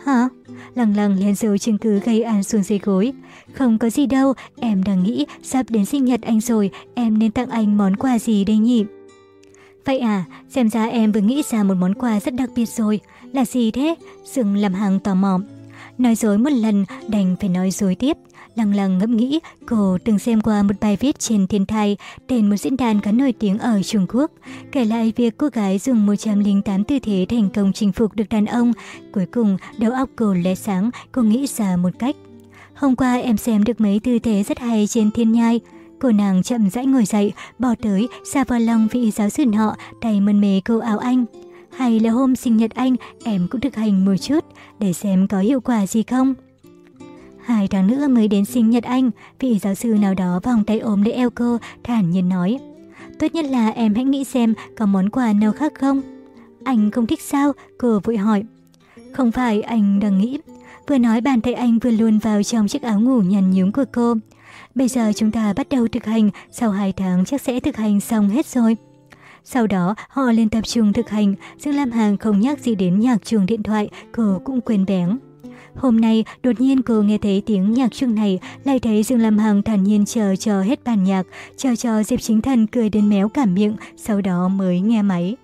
Hả? Lăng lăng lên dấu chứng cứ gây án xuống dưới gối. Không có gì đâu, em đang nghĩ sắp đến sinh nhật anh rồi, em nên tặng anh món quà gì đây nhỉ? Vậy à, xem ra em vừa nghĩ ra một món quà rất đặc biệt rồi. Là gì thế? Dương làm hàng tò mò. Nói dối một lần, đành phải nói dối tiếp. Lăng lăng ngẫm nghĩ, cô từng xem qua một bài viết trên Thiên Thai, tên một diễn đàn khá nổi tiếng ở Trung Quốc, kể lại việc cô gái dùng 108 tư thế thành công chinh phục được đàn ông. Cuối cùng, đầu óc cô lóe sáng, cô nghĩ ra một cách. Hôm qua em xem được mấy tư thế rất hay trên thiên nhai. Cô nàng chậm rãi ngồi dậy, bỏ tới, xa vào lòng vị giáo sư họ, tay mân mê câu áo anh. Hay là hôm sinh nhật anh, em cũng thực hành một chút, để xem có hiệu quả gì không? Hai tháng nữa mới đến sinh nhật anh, vị giáo sư nào đó vòng tay ôm lấy eo cô, thản nhiên nói. Tốt nhất là em hãy nghĩ xem có món quà nào khác không? Anh không thích sao? Cô vội hỏi. Không phải anh đang nghĩ. Vừa nói bàn tay anh vừa luôn vào trong chiếc áo ngủ nhằn nhúm của cô. Bây giờ chúng ta bắt đầu thực hành, sau 2 tháng chắc sẽ thực hành xong hết rồi. Sau đó, họ lên tập trung thực hành, Dương Lam Hàng không nhắc gì đến nhạc trường điện thoại, cô cũng quên bén. Hôm nay, đột nhiên cô nghe thấy tiếng nhạc trường này, lại thấy Dương Lam Hằng thản nhiên chờ chờ hết bàn nhạc, chờ cho Diệp Chính Thần cười đến méo cả miệng, sau đó mới nghe máy.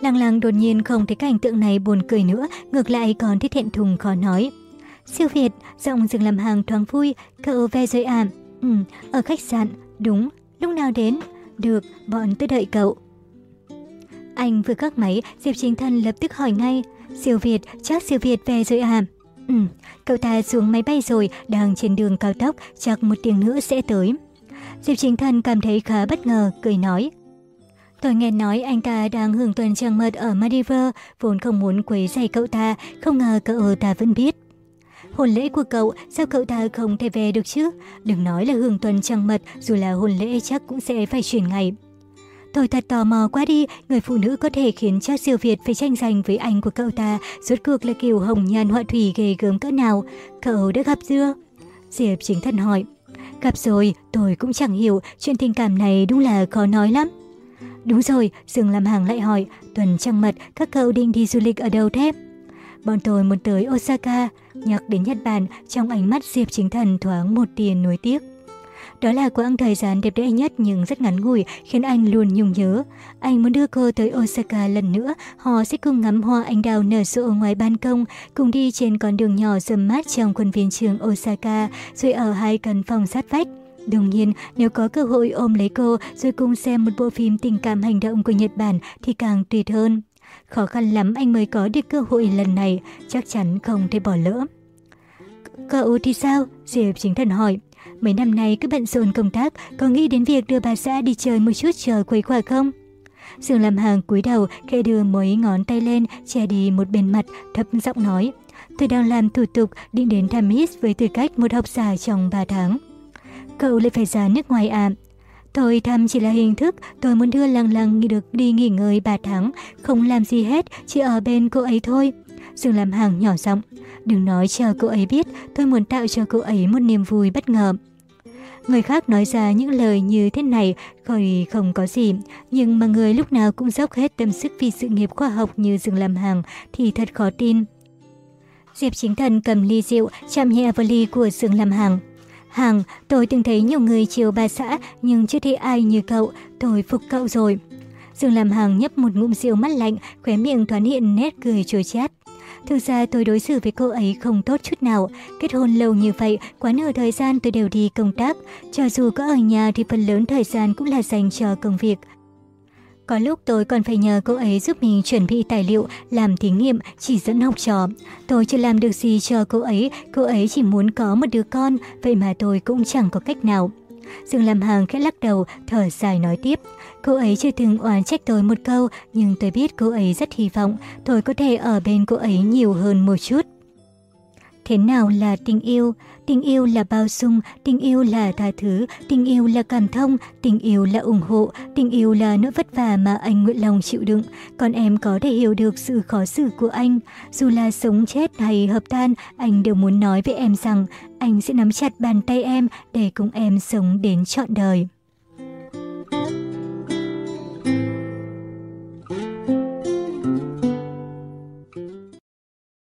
Lăng lăng đột nhiên không thấy cảnh tượng này buồn cười nữa, ngược lại còn thích hẹn thùng khó nói. Siêu Việt, giọng Dương làm hàng thoáng vui, cậu về rồi à? Ừ, ở khách sạn, đúng, lúc nào đến? Được, bọn tôi đợi cậu. Anh vừa gác máy, Diệp Chính Thần lập tức hỏi ngay, Siêu Việt, chắc siêu Việt về rồi à? Ừ, cậu ta xuống máy bay rồi, đang trên đường cao tốc, chắc một tiếng nữa sẽ tới. Diệp Chính Thần cảm thấy khá bất ngờ, cười nói. Tôi nghe nói anh ta đang hưởng tuần trăng mật ở Maldives, vốn không muốn quấy rầy cậu ta, không ngờ cậu ta vẫn biết. Hôn lễ của cậu, sao cậu ta không thể về được chứ? Đừng nói là hưởng tuần trăng mật, dù là hôn lễ chắc cũng sẽ phải chuyển ngày. Tôi thật tò mò quá đi, người phụ nữ có thể khiến cho siêu Việt phải tranh giành với anh của cậu ta, rốt cuộc là kiểu hồng nhan họa thủy ghê gớm cỡ nào. Cậu đã gặp chưa? Diệp chính thân hỏi. Gặp rồi, tôi cũng chẳng hiểu, chuyện tình cảm này đúng là khó nói lắm. Đúng rồi, Dương làm hàng lại hỏi, tuần trăng mật, các cậu định đi du lịch ở đâu thế? Bọn tôi muốn tới Osaka, nhắc đến Nhật Bản, trong ánh mắt Diệp chính thần thoáng một tia nuối tiếc. Đó là quãng thời gian đẹp đẽ nhất nhưng rất ngắn ngủi, khiến anh luôn nhung nhớ. Anh muốn đưa cô tới Osaka lần nữa, họ sẽ cùng ngắm hoa anh đào nở rộ ngoài ban công, cùng đi trên con đường nhỏ râm mát trong khuôn viên trường Osaka, rồi ở hai căn phòng sát vách. Đương nhiên, nếu có cơ hội ôm lấy cô rồi cùng xem một bộ phim tình cảm hành động của Nhật Bản thì càng tuyệt hơn. Khó khăn lắm anh mới có được cơ hội lần này, chắc chắn không thể bỏ lỡ. Cậu thì sao? Diệp chính thần hỏi. Mấy năm nay cứ bận rộn công tác, có nghĩ đến việc đưa bà xã đi chơi một chút chờ quấy quả không? Dương làm hàng cúi đầu, khẽ đưa mấy ngón tay lên, che đi một bên mặt, thấp giọng nói. Tôi đang làm thủ tục định đến thăm hít với tư cách một học giả trong 3 tháng. Cậu lại phải ra nước ngoài à? Tôi thăm chỉ là hình thức, tôi muốn đưa lăng lăng được đi nghỉ ngơi 3 tháng, không làm gì hết, chỉ ở bên cô ấy thôi. Dương làm hàng nhỏ giọng. Đừng nói cho cô ấy biết, tôi muốn tạo cho cô ấy một niềm vui bất ngờ. Người khác nói ra những lời như thế này khỏi không có gì, nhưng mà người lúc nào cũng dốc hết tâm sức vì sự nghiệp khoa học như Dương làm hàng thì thật khó tin. Diệp chính thần cầm ly rượu, chạm nhẹ vào ly của Dương làm hàng. Hàng, tôi từng thấy nhiều người chiều bà xã, nhưng chưa thấy ai như cậu, tôi phục cậu rồi. Dương làm hàng nhấp một ngụm rượu mắt lạnh, khóe miệng thoáng hiện nét cười chua chát. Thực ra tôi đối xử với cô ấy không tốt chút nào. Kết hôn lâu như vậy, quá nửa thời gian tôi đều đi công tác. Cho dù có ở nhà thì phần lớn thời gian cũng là dành cho công việc. Có lúc tôi còn phải nhờ cô ấy giúp mình chuẩn bị tài liệu, làm thí nghiệm, chỉ dẫn học trò. Tôi chưa làm được gì cho cô ấy, cô ấy chỉ muốn có một đứa con, vậy mà tôi cũng chẳng có cách nào. Dương làm hàng khẽ lắc đầu, thở dài nói tiếp. Cô ấy chưa từng oán trách tôi một câu, nhưng tôi biết cô ấy rất hy vọng tôi có thể ở bên cô ấy nhiều hơn một chút. Thế nào là tình yêu? Tình yêu là bao dung, tình yêu là tha thứ, tình yêu là cảm thông, tình yêu là ủng hộ, tình yêu là nỗi vất vả mà anh nguyện lòng chịu đựng. Còn em có thể hiểu được sự khó xử của anh. Dù là sống chết hay hợp tan, anh đều muốn nói với em rằng anh sẽ nắm chặt bàn tay em để cùng em sống đến trọn đời.